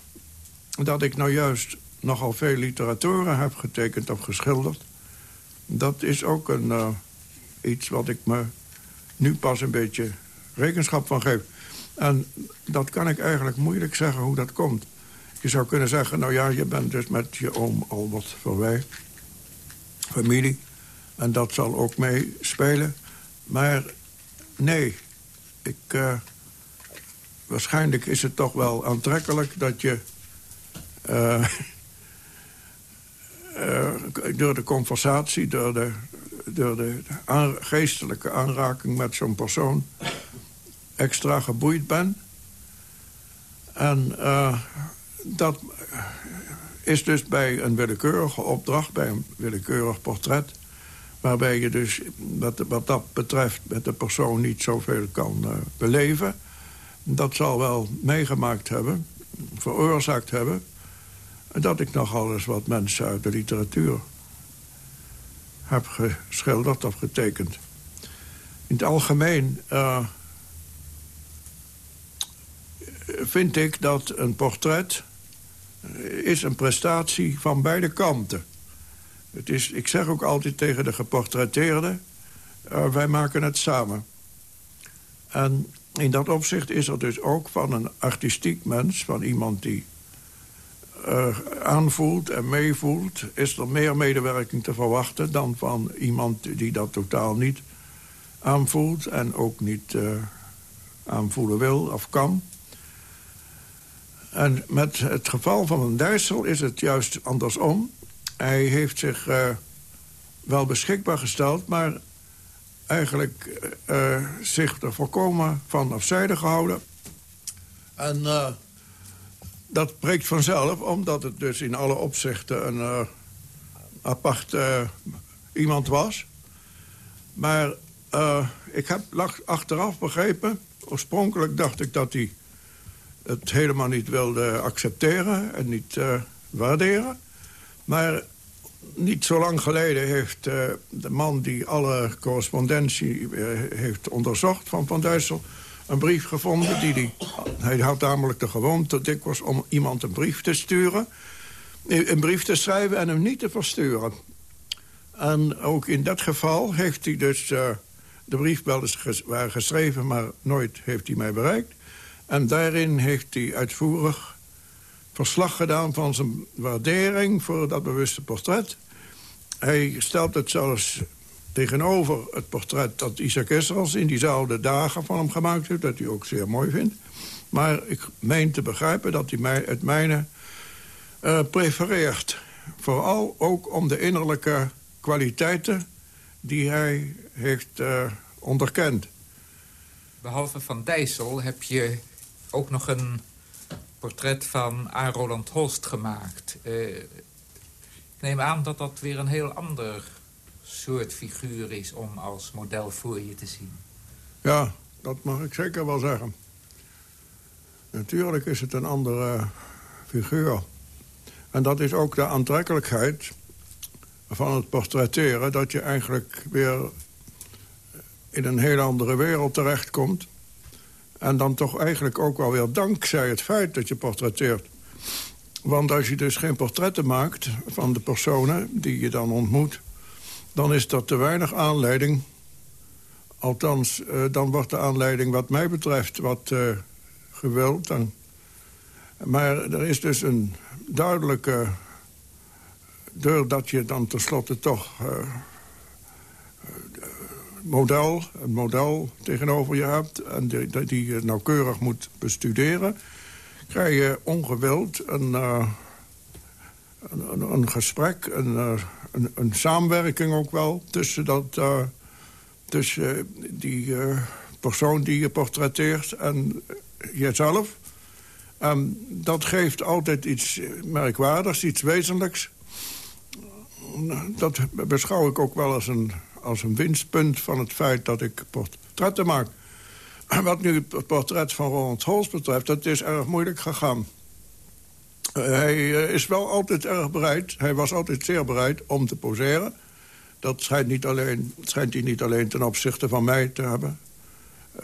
dat ik nou juist nogal veel literaturen heb getekend of geschilderd dat is ook een, uh, iets wat ik me nu pas een beetje rekenschap van geef. En dat kan ik eigenlijk moeilijk zeggen hoe dat komt. Je zou kunnen zeggen, nou ja, je bent dus met je oom Albert Verwij. Familie. En dat zal ook meespelen. Maar nee, ik, uh, waarschijnlijk is het toch wel aantrekkelijk dat je... Uh, uh, door de conversatie, door de, door de geestelijke aanraking met zo'n persoon... extra geboeid ben. En uh, dat is dus bij een willekeurige opdracht, bij een willekeurig portret... waarbij je dus wat, wat dat betreft met de persoon niet zoveel kan beleven. Dat zal wel meegemaakt hebben, veroorzaakt hebben dat ik nogal eens wat mensen uit de literatuur heb geschilderd of getekend. In het algemeen uh, vind ik dat een portret is een prestatie van beide kanten. Het is, ik zeg ook altijd tegen de geportretteerde... Uh, wij maken het samen. En in dat opzicht is er dus ook van een artistiek mens... van iemand die uh, aanvoelt en meevoelt... is er meer medewerking te verwachten dan van iemand die dat totaal niet aanvoelt... en ook niet uh, aanvoelen wil of kan. En met het geval van een Dijssel is het juist andersom. Hij heeft zich uh, wel beschikbaar gesteld... maar eigenlijk zich er volkomen van afzijde gehouden... En dat spreekt vanzelf, omdat het dus in alle opzichten een uh, apart uh, iemand was. Maar uh, ik heb achteraf begrepen... oorspronkelijk dacht ik dat hij het helemaal niet wilde accepteren... en niet waarderen. Maar niet zo lang geleden heeft de man die alle correspondentie heeft onderzocht van Van Duissel... een brief gevonden. Die hij had namelijk de gewoonte dikwijls om iemand een brief te sturen. Een brief te schrijven en hem niet te versturen. En ook in dat geval heeft hij dus... Uh, de brief wel eens ges geschreven, maar nooit heeft hij mij bereikt. En daarin heeft hij uitvoerig verslag gedaan van zijn waardering voor dat bewuste portret. Hij stelt het zelfs tegenover het portret dat Isaac Esrels in diezelfde dagen van hem gemaakt heeft... dat hij ook zeer mooi vindt. Maar ik meen te begrijpen dat hij mij, het mijne uh, prefereert. Vooral ook om de innerlijke kwaliteiten die hij heeft uh, onderkend. Behalve van Dijssel heb je ook nog een portret van A. Roland Holst gemaakt. Uh, ik neem aan dat dat weer een heel ander soort figuur is om als model voor je te zien. Ja, dat mag ik zeker wel zeggen. Natuurlijk is het een andere figuur. En dat is ook de aantrekkelijkheid van het portretteren... dat je eigenlijk weer in een heel andere wereld terechtkomt. En dan toch eigenlijk ook wel weer dankzij het feit dat je portretteert. Want als je dus geen portretten maakt van de personen die je dan ontmoet... dan is dat te weinig aanleiding. Althans, uh, dan wordt de aanleiding wat mij betreft wat uh, gewild. En, maar er is dus een duidelijke... doordat je dan tenslotte toch... Uh, model, een model tegenover je hebt... en die, die je nauwkeurig moet bestuderen... krijg je ongewild een, een, een, gesprek, een, een, samenwerking ook wel... tussen, dat, uh, tussen die persoon die je portretteert en jezelf. En dat geeft altijd iets merkwaardigs, iets wezenlijks. Dat beschouw ik ook wel als een als een winstpunt van het feit dat ik portretten maak. Wat nu het portret van Roland Holst betreft, dat is erg moeilijk gegaan. Hij uh, is wel altijd erg bereid, hij was altijd zeer bereid om te poseren. Dat schijnt, niet alleen, schijnt hij niet alleen ten opzichte van mij te hebben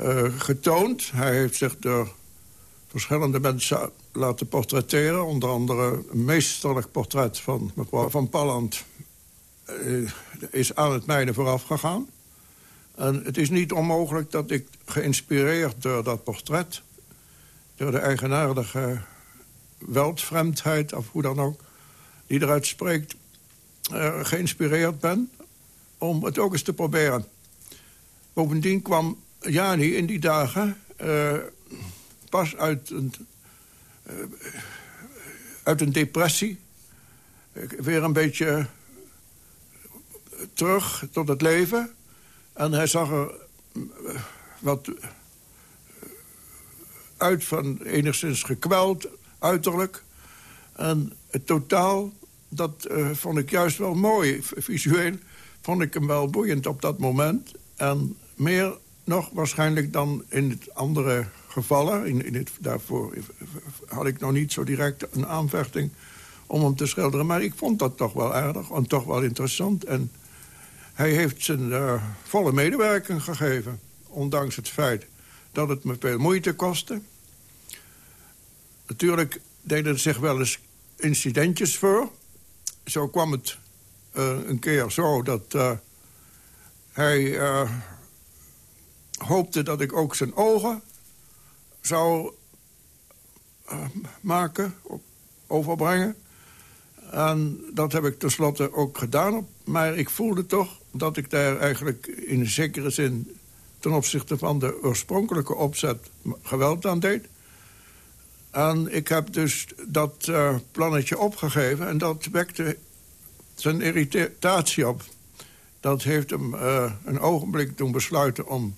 uh, getoond. Hij heeft zich door verschillende mensen laten portretteren. Onder andere een meesterlijk portret van mevrouw Van Palland uh, is aan het mijne vooraf gegaan. En het is niet onmogelijk dat ik geïnspireerd door dat portret... door de eigenaardige weldvreemdheid, of hoe dan ook... die eruit spreekt, uh, geïnspireerd ben om het ook eens te proberen. Bovendien kwam Jani in die dagen uh, pas uit een, uh, uit een depressie. Weer een beetje terug tot het leven. En hij zag er eh, wat eh, uit van enigszins gekweld, uiterlijk. En het totaal, dat uh, vond ik juist wel mooi. Visueel vond ik hem wel boeiend op dat moment. En meer nog waarschijnlijk dan in het andere gevallen. In, in het, daarvoor had ik nog niet zo direct een aanvechting om hem te schilderen. Maar ik vond dat toch wel aardig en toch wel interessant. En hij heeft zijn uh, volle medewerking gegeven. Ondanks het feit dat het me veel moeite kostte. Natuurlijk deden zich wel eens incidentjes voor. Zo kwam het uh, een keer zo dat uh, hij hoopte dat ik ook zijn ogen zou maken, overbrengen. En dat heb ik tenslotte ook gedaan. Maar ik voelde toch dat ik daar eigenlijk in zekere zin... ten opzichte van de oorspronkelijke opzet geweld aan deed. En ik heb dus dat uh, plannetje opgegeven... en dat wekte zijn irritatie op. Dat heeft hem uh, een ogenblik doen besluiten om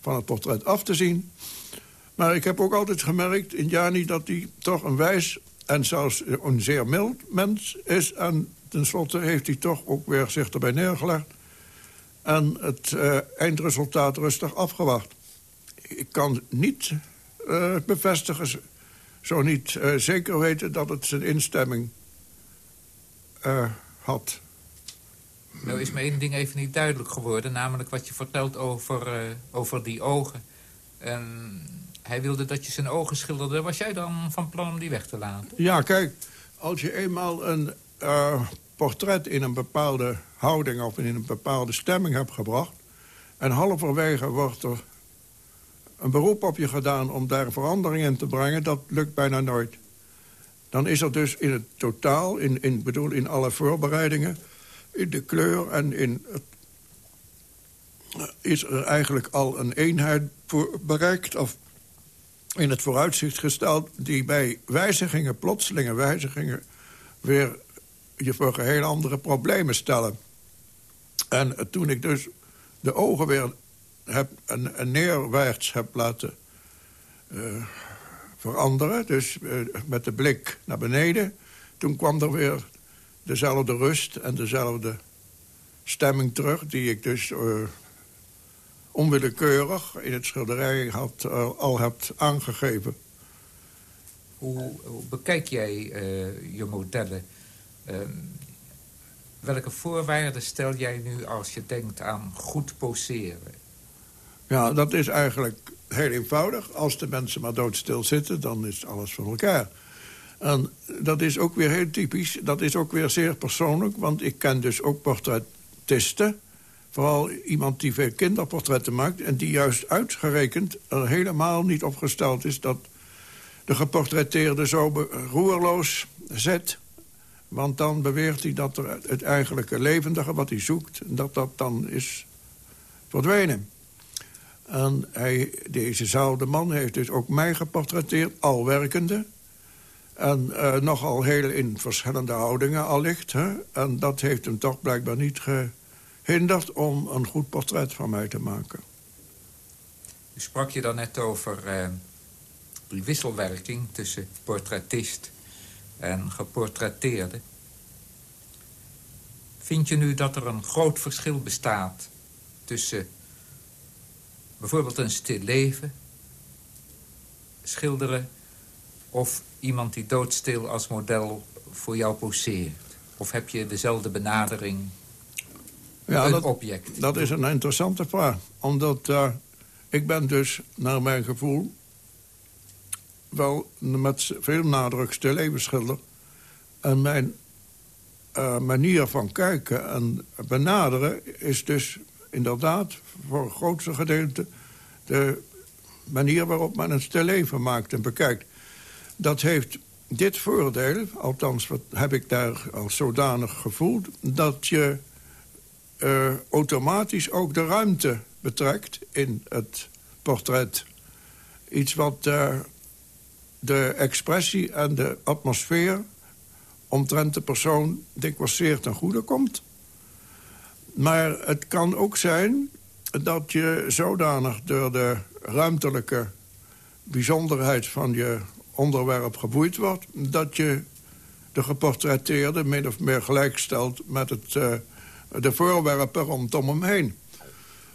van het portret af te zien. Maar ik heb ook altijd gemerkt in Jani dat hij toch een wijs... en zelfs een zeer mild mens is. En tenslotte heeft hij toch ook weer zich erbij neergelegd en het uh, eindresultaat rustig afgewacht. Ik kan niet bevestigen, zo niet uh, zeker weten... dat het zijn instemming had. Nou is me één ding even niet duidelijk geworden... namelijk wat je vertelt over, over die ogen. En hij wilde dat je zijn ogen schilderde. Was jij dan van plan om die weg te laten? Ja, kijk, als je eenmaal een portret in een bepaalde houding... of in een bepaalde stemming hebt gebracht... en halverwege wordt er een beroep op je gedaan om daar verandering in te brengen... dat lukt bijna nooit. Dan is er dus in het totaal, in, in, bedoel, in alle voorbereidingen... in de kleur en in het, is er eigenlijk al een eenheid bereikt... of in het vooruitzicht gesteld... die bij wijzigingen, plotselinge wijzigingen... weer je voor heel andere problemen stellen. En toen ik dus de ogen weer heb, een, neerwaarts heb laten uh, veranderen... dus uh, met de blik naar beneden... toen kwam er weer dezelfde rust en dezelfde stemming terug... die ik dus uh, onwillekeurig in het schilderij had, al heb aangegeven. Hoe, hoe bekijk jij je modellen? Ehm, welke voorwaarden stel jij nu als je denkt aan goed poseren? Ja, dat is eigenlijk heel eenvoudig. Als de mensen maar doodstil zitten, dan is alles van elkaar. En dat is ook weer heel typisch. Dat is ook weer zeer persoonlijk, want ik ken dus ook portretisten. Vooral iemand die veel kinderportretten maakt... en die juist uitgerekend er helemaal niet opgesteld is... dat de geportretteerde zo roerloos zet. Want dan beweert hij dat er het eigenlijke levendige wat hij zoekt... dat dat dan is verdwenen. En hij, dezezelfde man heeft dus ook mij geportretteerd, al werkende. En uh, nogal heel in verschillende houdingen allicht. Hè? En dat heeft hem toch blijkbaar niet gehinderd om een goed portret van mij te maken. U sprak je dan net over uh, die wisselwerking tussen portretist en geportretteerde. Vind je nu dat er een groot verschil bestaat tussen bijvoorbeeld een stil leven schilderen... of iemand die doodstil als model voor jou poseert? Of heb je dezelfde benadering, ja, een dat, object? Dat is een interessante vraag. Omdat uh, ik ben dus, naar mijn gevoel... wel met veel nadruk stil schilder. En mijn uh, manier van kijken en benaderen is dus inderdaad voor het grootste gedeelte... de manier waarop men een stilleven maakt en bekijkt. Dat heeft dit voordeel, althans wat heb ik daar als zodanig gevoeld... dat je uh, automatisch ook de ruimte betrekt in het portret. Iets wat uh, de expressie en de atmosfeer... omtrent de persoon dikwijls zeer ten goede komt. Maar het kan ook zijn dat je zodanig door de ruimtelijke bijzonderheid van je onderwerp geboeid wordt... dat je de geportretteerde min of meer gelijkstelt met het, uh, de voorwerpen rondom hem heen.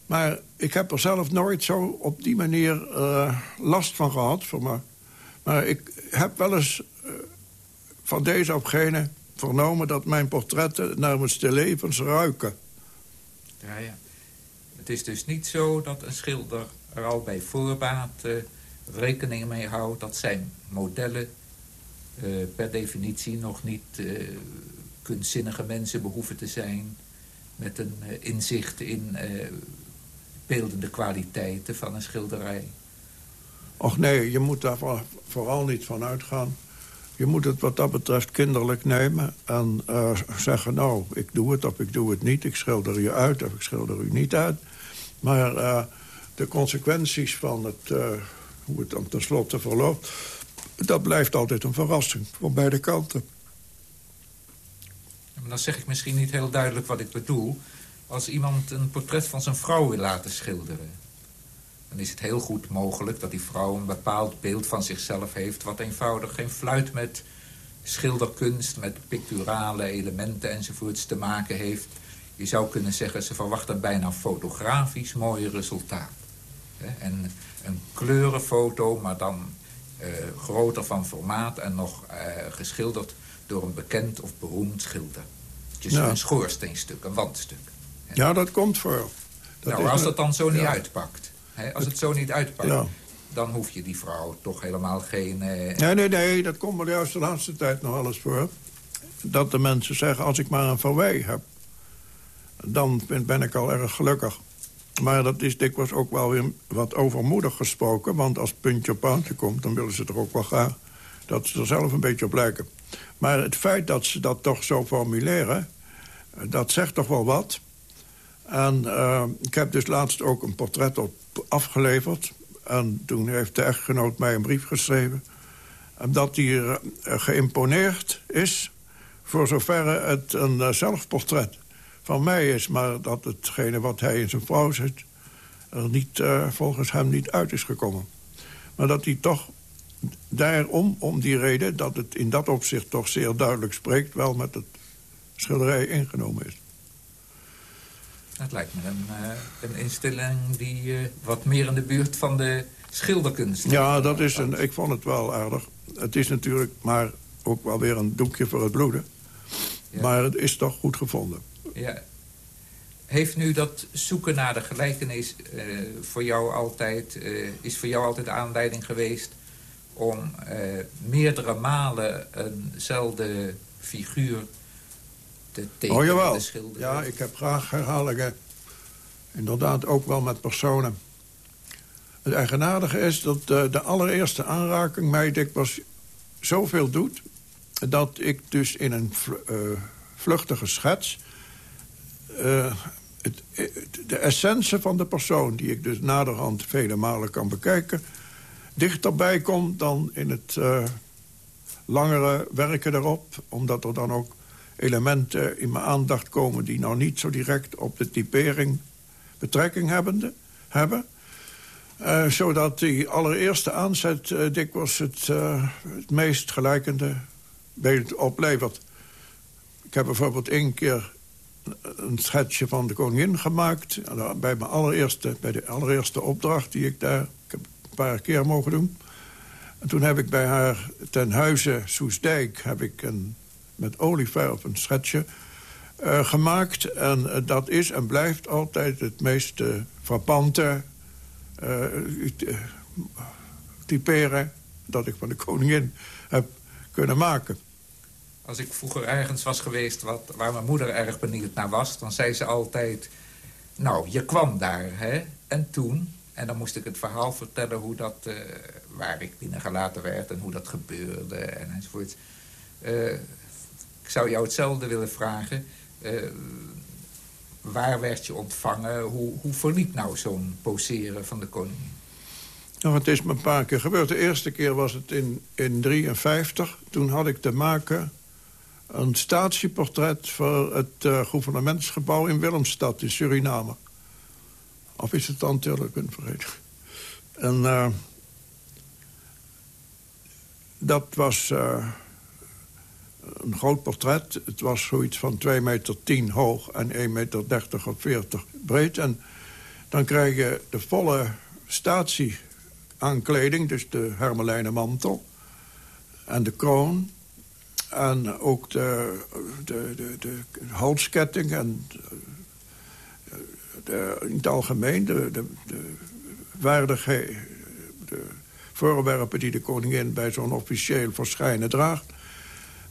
Maar ik heb er zelf nooit zo op die manier uh, last van gehad voor me. Maar ik heb wel eens uh, van deze op gene vernomen... dat mijn portretten naar mijn levens ruiken. Het is dus niet zo dat een schilder er al bij voorbaat uh, rekening mee houdt... dat zijn modellen uh, per definitie nog niet uh, kunstzinnige mensen behoeven te zijn... met een inzicht in beeldende kwaliteiten van een schilderij. Och nee, je moet daar vooral niet van uitgaan. Je moet het wat dat betreft kinderlijk nemen en uh, zeggen... nou, ik doe het of ik doe het niet. Ik schilder je uit of ik schilder u niet uit. Maar uh, de consequenties van het, uh, hoe het dan tenslotte verloopt... dat blijft altijd een verrassing van beide kanten. Dan zeg ik misschien niet heel duidelijk wat ik bedoel. Als iemand een portret van zijn vrouw wil laten schilderen... dan is het heel goed mogelijk dat die vrouw een bepaald beeld van zichzelf heeft... wat eenvoudig geen fluit met schilderkunst, met picturale elementen enzovoorts te maken heeft... Je zou kunnen zeggen, ze verwachten bijna fotografisch mooie resultaat. En een kleurenfoto, maar dan uh, groter van formaat... en nog uh, geschilderd door een bekend of beroemd schilder. Dus ja. een schoorsteenstuk, een wandstuk. Ja, dat komt voor. Dat nou, als dat dan zo niet uitpakt. Als het zo niet uitpakt, dan hoef je die vrouw toch helemaal geen... Uh... Nee, nee, nee, dat komt me juist de laatste tijd nog alles voor. Dat de mensen zeggen, als ik maar een verwij heb... dan ben ik al erg gelukkig. Maar dat is dikwijls ook wel weer wat overmoedig gesproken. Want als puntje op paaltje komt, dan willen ze er ook wel graag... dat ze er zelf een beetje op lijken. Maar het feit dat ze dat toch zo formuleren... dat zegt toch wel wat. En uh, ik heb dus laatst ook een portret op afgeleverd. En toen heeft de echtgenoot mij een brief geschreven... dat hij uh, geïmponeerd is... voor zover het een uh, zelfportret van mij is... maar dat hetgene wat hij in zijn vrouw zit... er niet, uh, volgens hem niet uit is gekomen. Maar dat hij toch daarom, om die reden... dat het in dat opzicht toch zeer duidelijk spreekt... wel met het schilderij ingenomen is. Lijkt me een, uh, een instelling die uh, wat meer in de buurt van de schilderkunst... Ja, dat is een, ik vond het wel aardig. Het is natuurlijk maar ook wel weer een doekje voor het bloeden. Ja. Maar het is toch goed gevonden. Ja. Heeft nu dat zoeken naar de gelijkenis uh, voor jou altijd, uh, is voor jou altijd aanleiding geweest om uh, meerdere malen eenzelfde figuur te tekenen, oh, jawel. Ja, ik heb graag herhalingen. Inderdaad, ook wel met personen. Het eigenaardige is dat de allereerste aanraking mij dikwijls zoveel doet... dat ik dus in een vluchtige schets uh, het, de essentie van de persoon... die ik dus naderhand vele malen kan bekijken... dichterbij komt dan in het uh, langere werken erop. Omdat er dan ook elementen in mijn aandacht komen... die nou niet zo direct op de typering betrekking hebbende, hebben. Uh, zodat die allereerste aanzet uh, dikwijls het, uh, het meest gelijkende beeld oplevert. Ik heb bijvoorbeeld één keer een schetsje van de koningin gemaakt. Bij, mijn allereerste, bij de allereerste opdracht die ik daar... Ik heb een paar keer mogen doen. En toen heb ik bij haar ten huize Soesdijk... heb ik een, met olieverf een schetsje uh, gemaakt. En uh, dat is en blijft altijd het meest uh, frappante typeren... dat ik van de koningin heb kunnen maken. Als ik vroeger ergens was geweest wat, waar mijn moeder erg benieuwd naar was... dan zei ze altijd, nou, je kwam daar, hè? En toen? En dan moest ik het verhaal vertellen hoe dat, waar ik binnengelaten werd... en hoe dat gebeurde en enzovoort. Zou jou hetzelfde willen vragen. Uh, waar werd je ontvangen? Hoe, hoe verliep nou zo'n poseren van de koningin? Nou, het is me een paar keer gebeurd. De eerste keer was het in 1953. Toen had ik te maken een statieportret voor het uh, gouvernementsgebouw in Willemstad in Suriname. Of is het dan natuurlijk een vergeten. En uh, dat was een groot portret. Het was zoiets van 2 meter 10 hoog en 1 meter 30 of 40 breed. En dan krijg je de volle statieaankleding, dus de hermelijnen mantel en de kroon en ook de, de, de, de halsketting en de, in het algemeen de, de, de waardigheid, de voorwerpen die de koningin bij zo'n officieel verschijnen draagt.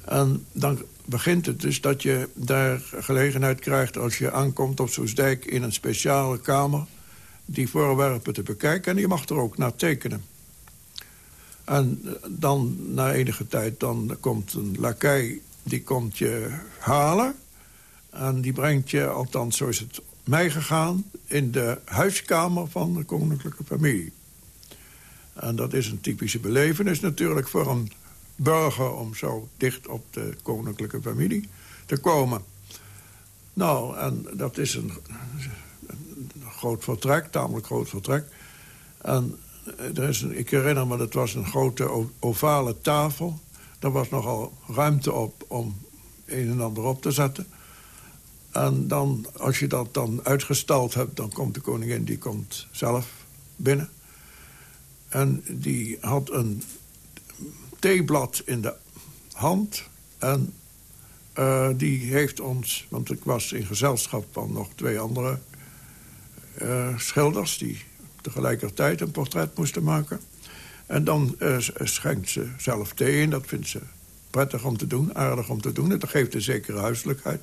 En dan begint het dus dat je daar gelegenheid krijgt als je aankomt op Soesdijk in een speciale kamer die voorwerpen te bekijken. En je mag er ook naar tekenen. En dan, na enige tijd, dan komt een lakij, die komt je halen. En die brengt je, althans zo is het mij gegaan... in de huiskamer van de koninklijke familie. En dat is een typische belevenis natuurlijk voor een burger... om zo dicht op de koninklijke familie te komen. Nou, en dat is een, groot vertrek, tamelijk groot vertrek. En er is een, ik herinner me, dat was een grote ovale tafel. Daar was nogal ruimte op om een en ander op te zetten. En dan, als je dat dan uitgestald hebt, dan komt de koningin die komt zelf binnen. En die had een theeblad in de hand. En uh, die heeft ons, want ik was in gezelschap van nog twee andere uh, schilders... die tegelijkertijd een portret moesten maken. En dan uh, schenkt ze zelf thee in. Dat vindt ze prettig om te doen, aardig om te doen. En dat geeft een zekere huiselijkheid.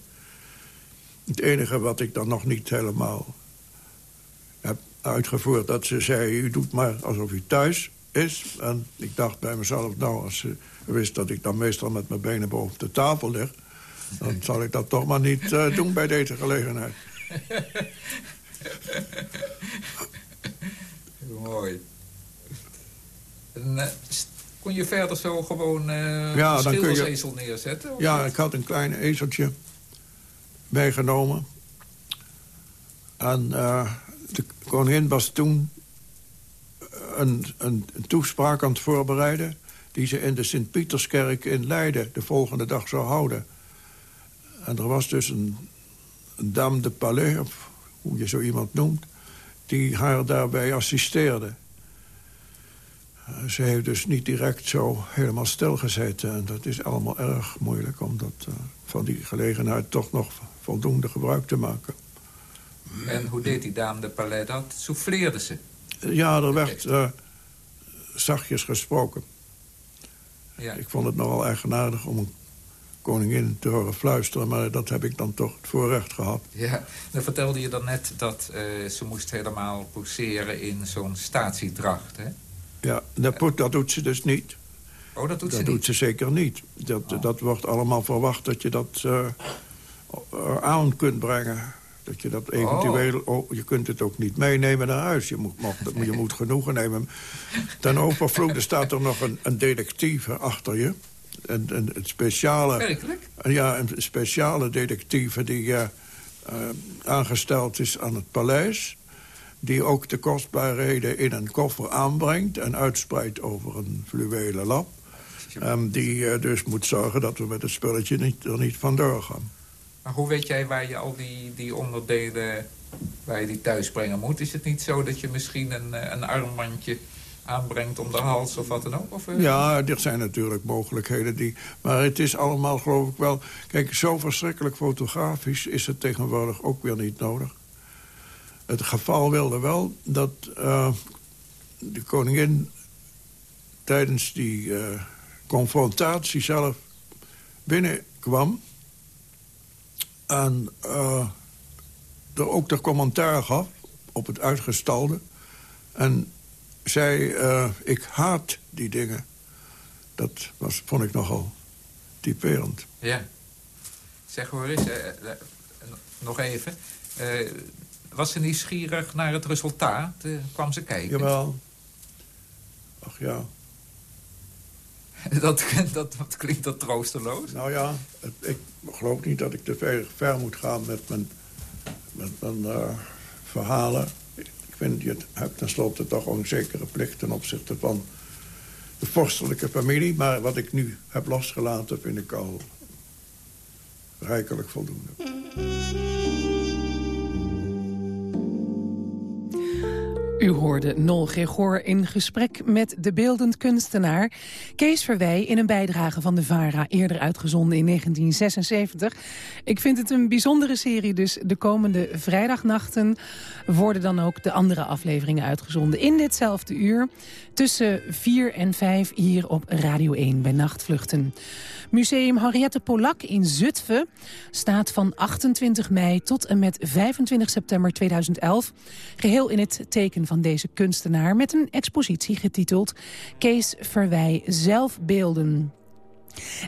Het enige wat ik dan nog niet helemaal heb uitgevoerd... dat ze zei, u doet maar alsof u thuis is. En ik dacht bij mezelf, nou, als ze wist dat ik dan meestal met mijn benen boven de tafel lig... dan zal ik dat toch maar niet uh, doen bij deze gelegenheid. Mooi. En, uh, kon je verder zo gewoon uh, ja, een schildersezel neerzetten? Ja, ik had een klein ezeltje meegenomen. En uh, de koningin was toen een, toespraak aan het voorbereiden... die ze in de Sint-Pieterskerk in Leiden de volgende dag zou houden. En er was dus een, dame de palais, of hoe je zo iemand noemt... die haar daarbij assisteerde. Eh, ze heeft dus niet direct zo helemaal stilgezeten. En dat is allemaal erg moeilijk om dat, uh, van die gelegenheid toch nog voldoende gebruik te maken. En hoe deed die dame de Palais dat? Souffleerde ze? Ja, er werd uh, zachtjes gesproken. Ja. Ik vond het nogal eigenaardig om een koningin te horen fluisteren... maar dat heb ik dan toch het voorrecht gehad. Ja, dan vertelde je dan net dat uh, ze moest helemaal poseren in zo'n statiedracht, hè? Ja, dat, dat doet ze dus niet. Oh, dat doet dat ze doet ze zeker niet. Dat, oh. dat wordt allemaal verwacht dat je dat uh, aan kunt brengen. Dat je dat eventueel... Oh. je kunt het ook niet meenemen naar huis. Je moet, mag, je moet genoegen nemen. Ten overvloede staat er nog een, een detectieve achter je. Een, een, een speciale... Werkelijk? Ja, een speciale detectieve die uh, uh, aangesteld is aan het paleis die ook de kostbaarheden in een koffer aanbrengt... en uitspreidt over een fluwelen lap. Um, die uh, dus moet zorgen dat we met het spulletje niet, er niet vandoor gaan. Maar hoe weet jij waar je al die, die onderdelen waar je die thuis brengen moet? Is het niet zo dat je misschien een, eh, een armbandje aanbrengt om de hals of wat dan ook? Of, uh... Ja, er zijn natuurlijk mogelijkheden. Die, maar het is allemaal geloof ik wel... Kijk, zo verschrikkelijk fotografisch is het tegenwoordig ook weer niet nodig. Het geval wilde wel dat uh, de koningin tijdens die confrontatie zelf binnenkwam... en uh, er ook de commentaar gaf op het uitgestalde... en zei, ik haat die dingen. Dat was, vond ik nogal typerend. Ja. Zeg hoor eens, nog even was ze nieuwsgierig naar het resultaat? Kwam ze kijken? Jawel. Ach ja. dat, dat, dat klinkt dat troosteloos? Nou ja, het, ik geloof niet dat ik te ver, ver moet gaan met mijn, met mijn uh, verhalen. Ik vind, je hebt tenslotte toch een zekere plicht ten opzichte van de vorstelijke familie. Maar wat ik nu heb losgelaten vind ik al rijkelijk voldoende. U hoorde Nol Gregor in gesprek met de beeldend kunstenaar Kees Verwij in een bijdrage van de VARA, eerder uitgezonden in 1976. Ik vind het een bijzondere serie, dus de komende vrijdagnachten worden dan ook de andere afleveringen uitgezonden in ditzelfde uur. Tussen 4 en 5 hier op Radio 1 bij Nachtvluchten. Museum Henriette Polak in Zutphen staat van 28 mei tot en met 25 september 2011... geheel in het teken van deze kunstenaar... met een expositie getiteld Kees Verwij Zelfbeelden.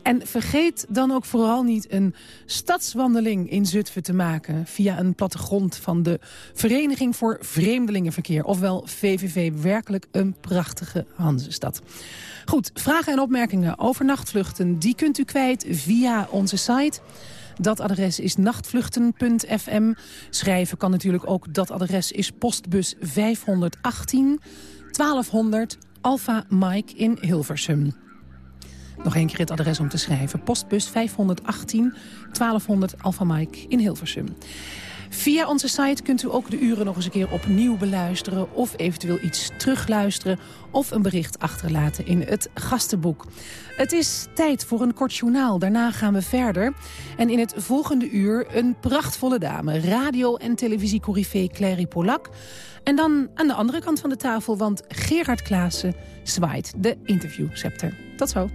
En vergeet dan ook vooral niet een stadswandeling in Zutphen te maken... via een plattegrond van de Vereniging voor Vreemdelingenverkeer... ofwel VVV, werkelijk een prachtige Hansestad. Goed, vragen en opmerkingen over nachtvluchten... die kunt u kwijt via onze site... Dat adres is nachtvluchten.fm. Schrijven kan natuurlijk ook. Dat adres is postbus 518 1200 Alpha Mike in Hilversum. Nog een keer het adres om te schrijven. Postbus 518 1200 Alpha Mike in Hilversum. Via onze site kunt u ook de uren nog eens een keer opnieuw beluisteren... of eventueel iets terugluisteren of een bericht achterlaten in het gastenboek. Het is tijd voor een kort journaal. Daarna gaan we verder. En in het volgende uur een prachtvolle dame. Radio- en televisiecorrivee Clary Polak. En dan aan de andere kant van de tafel, want Gerard Klaassen zwaait de interviewscepter. Tot zo.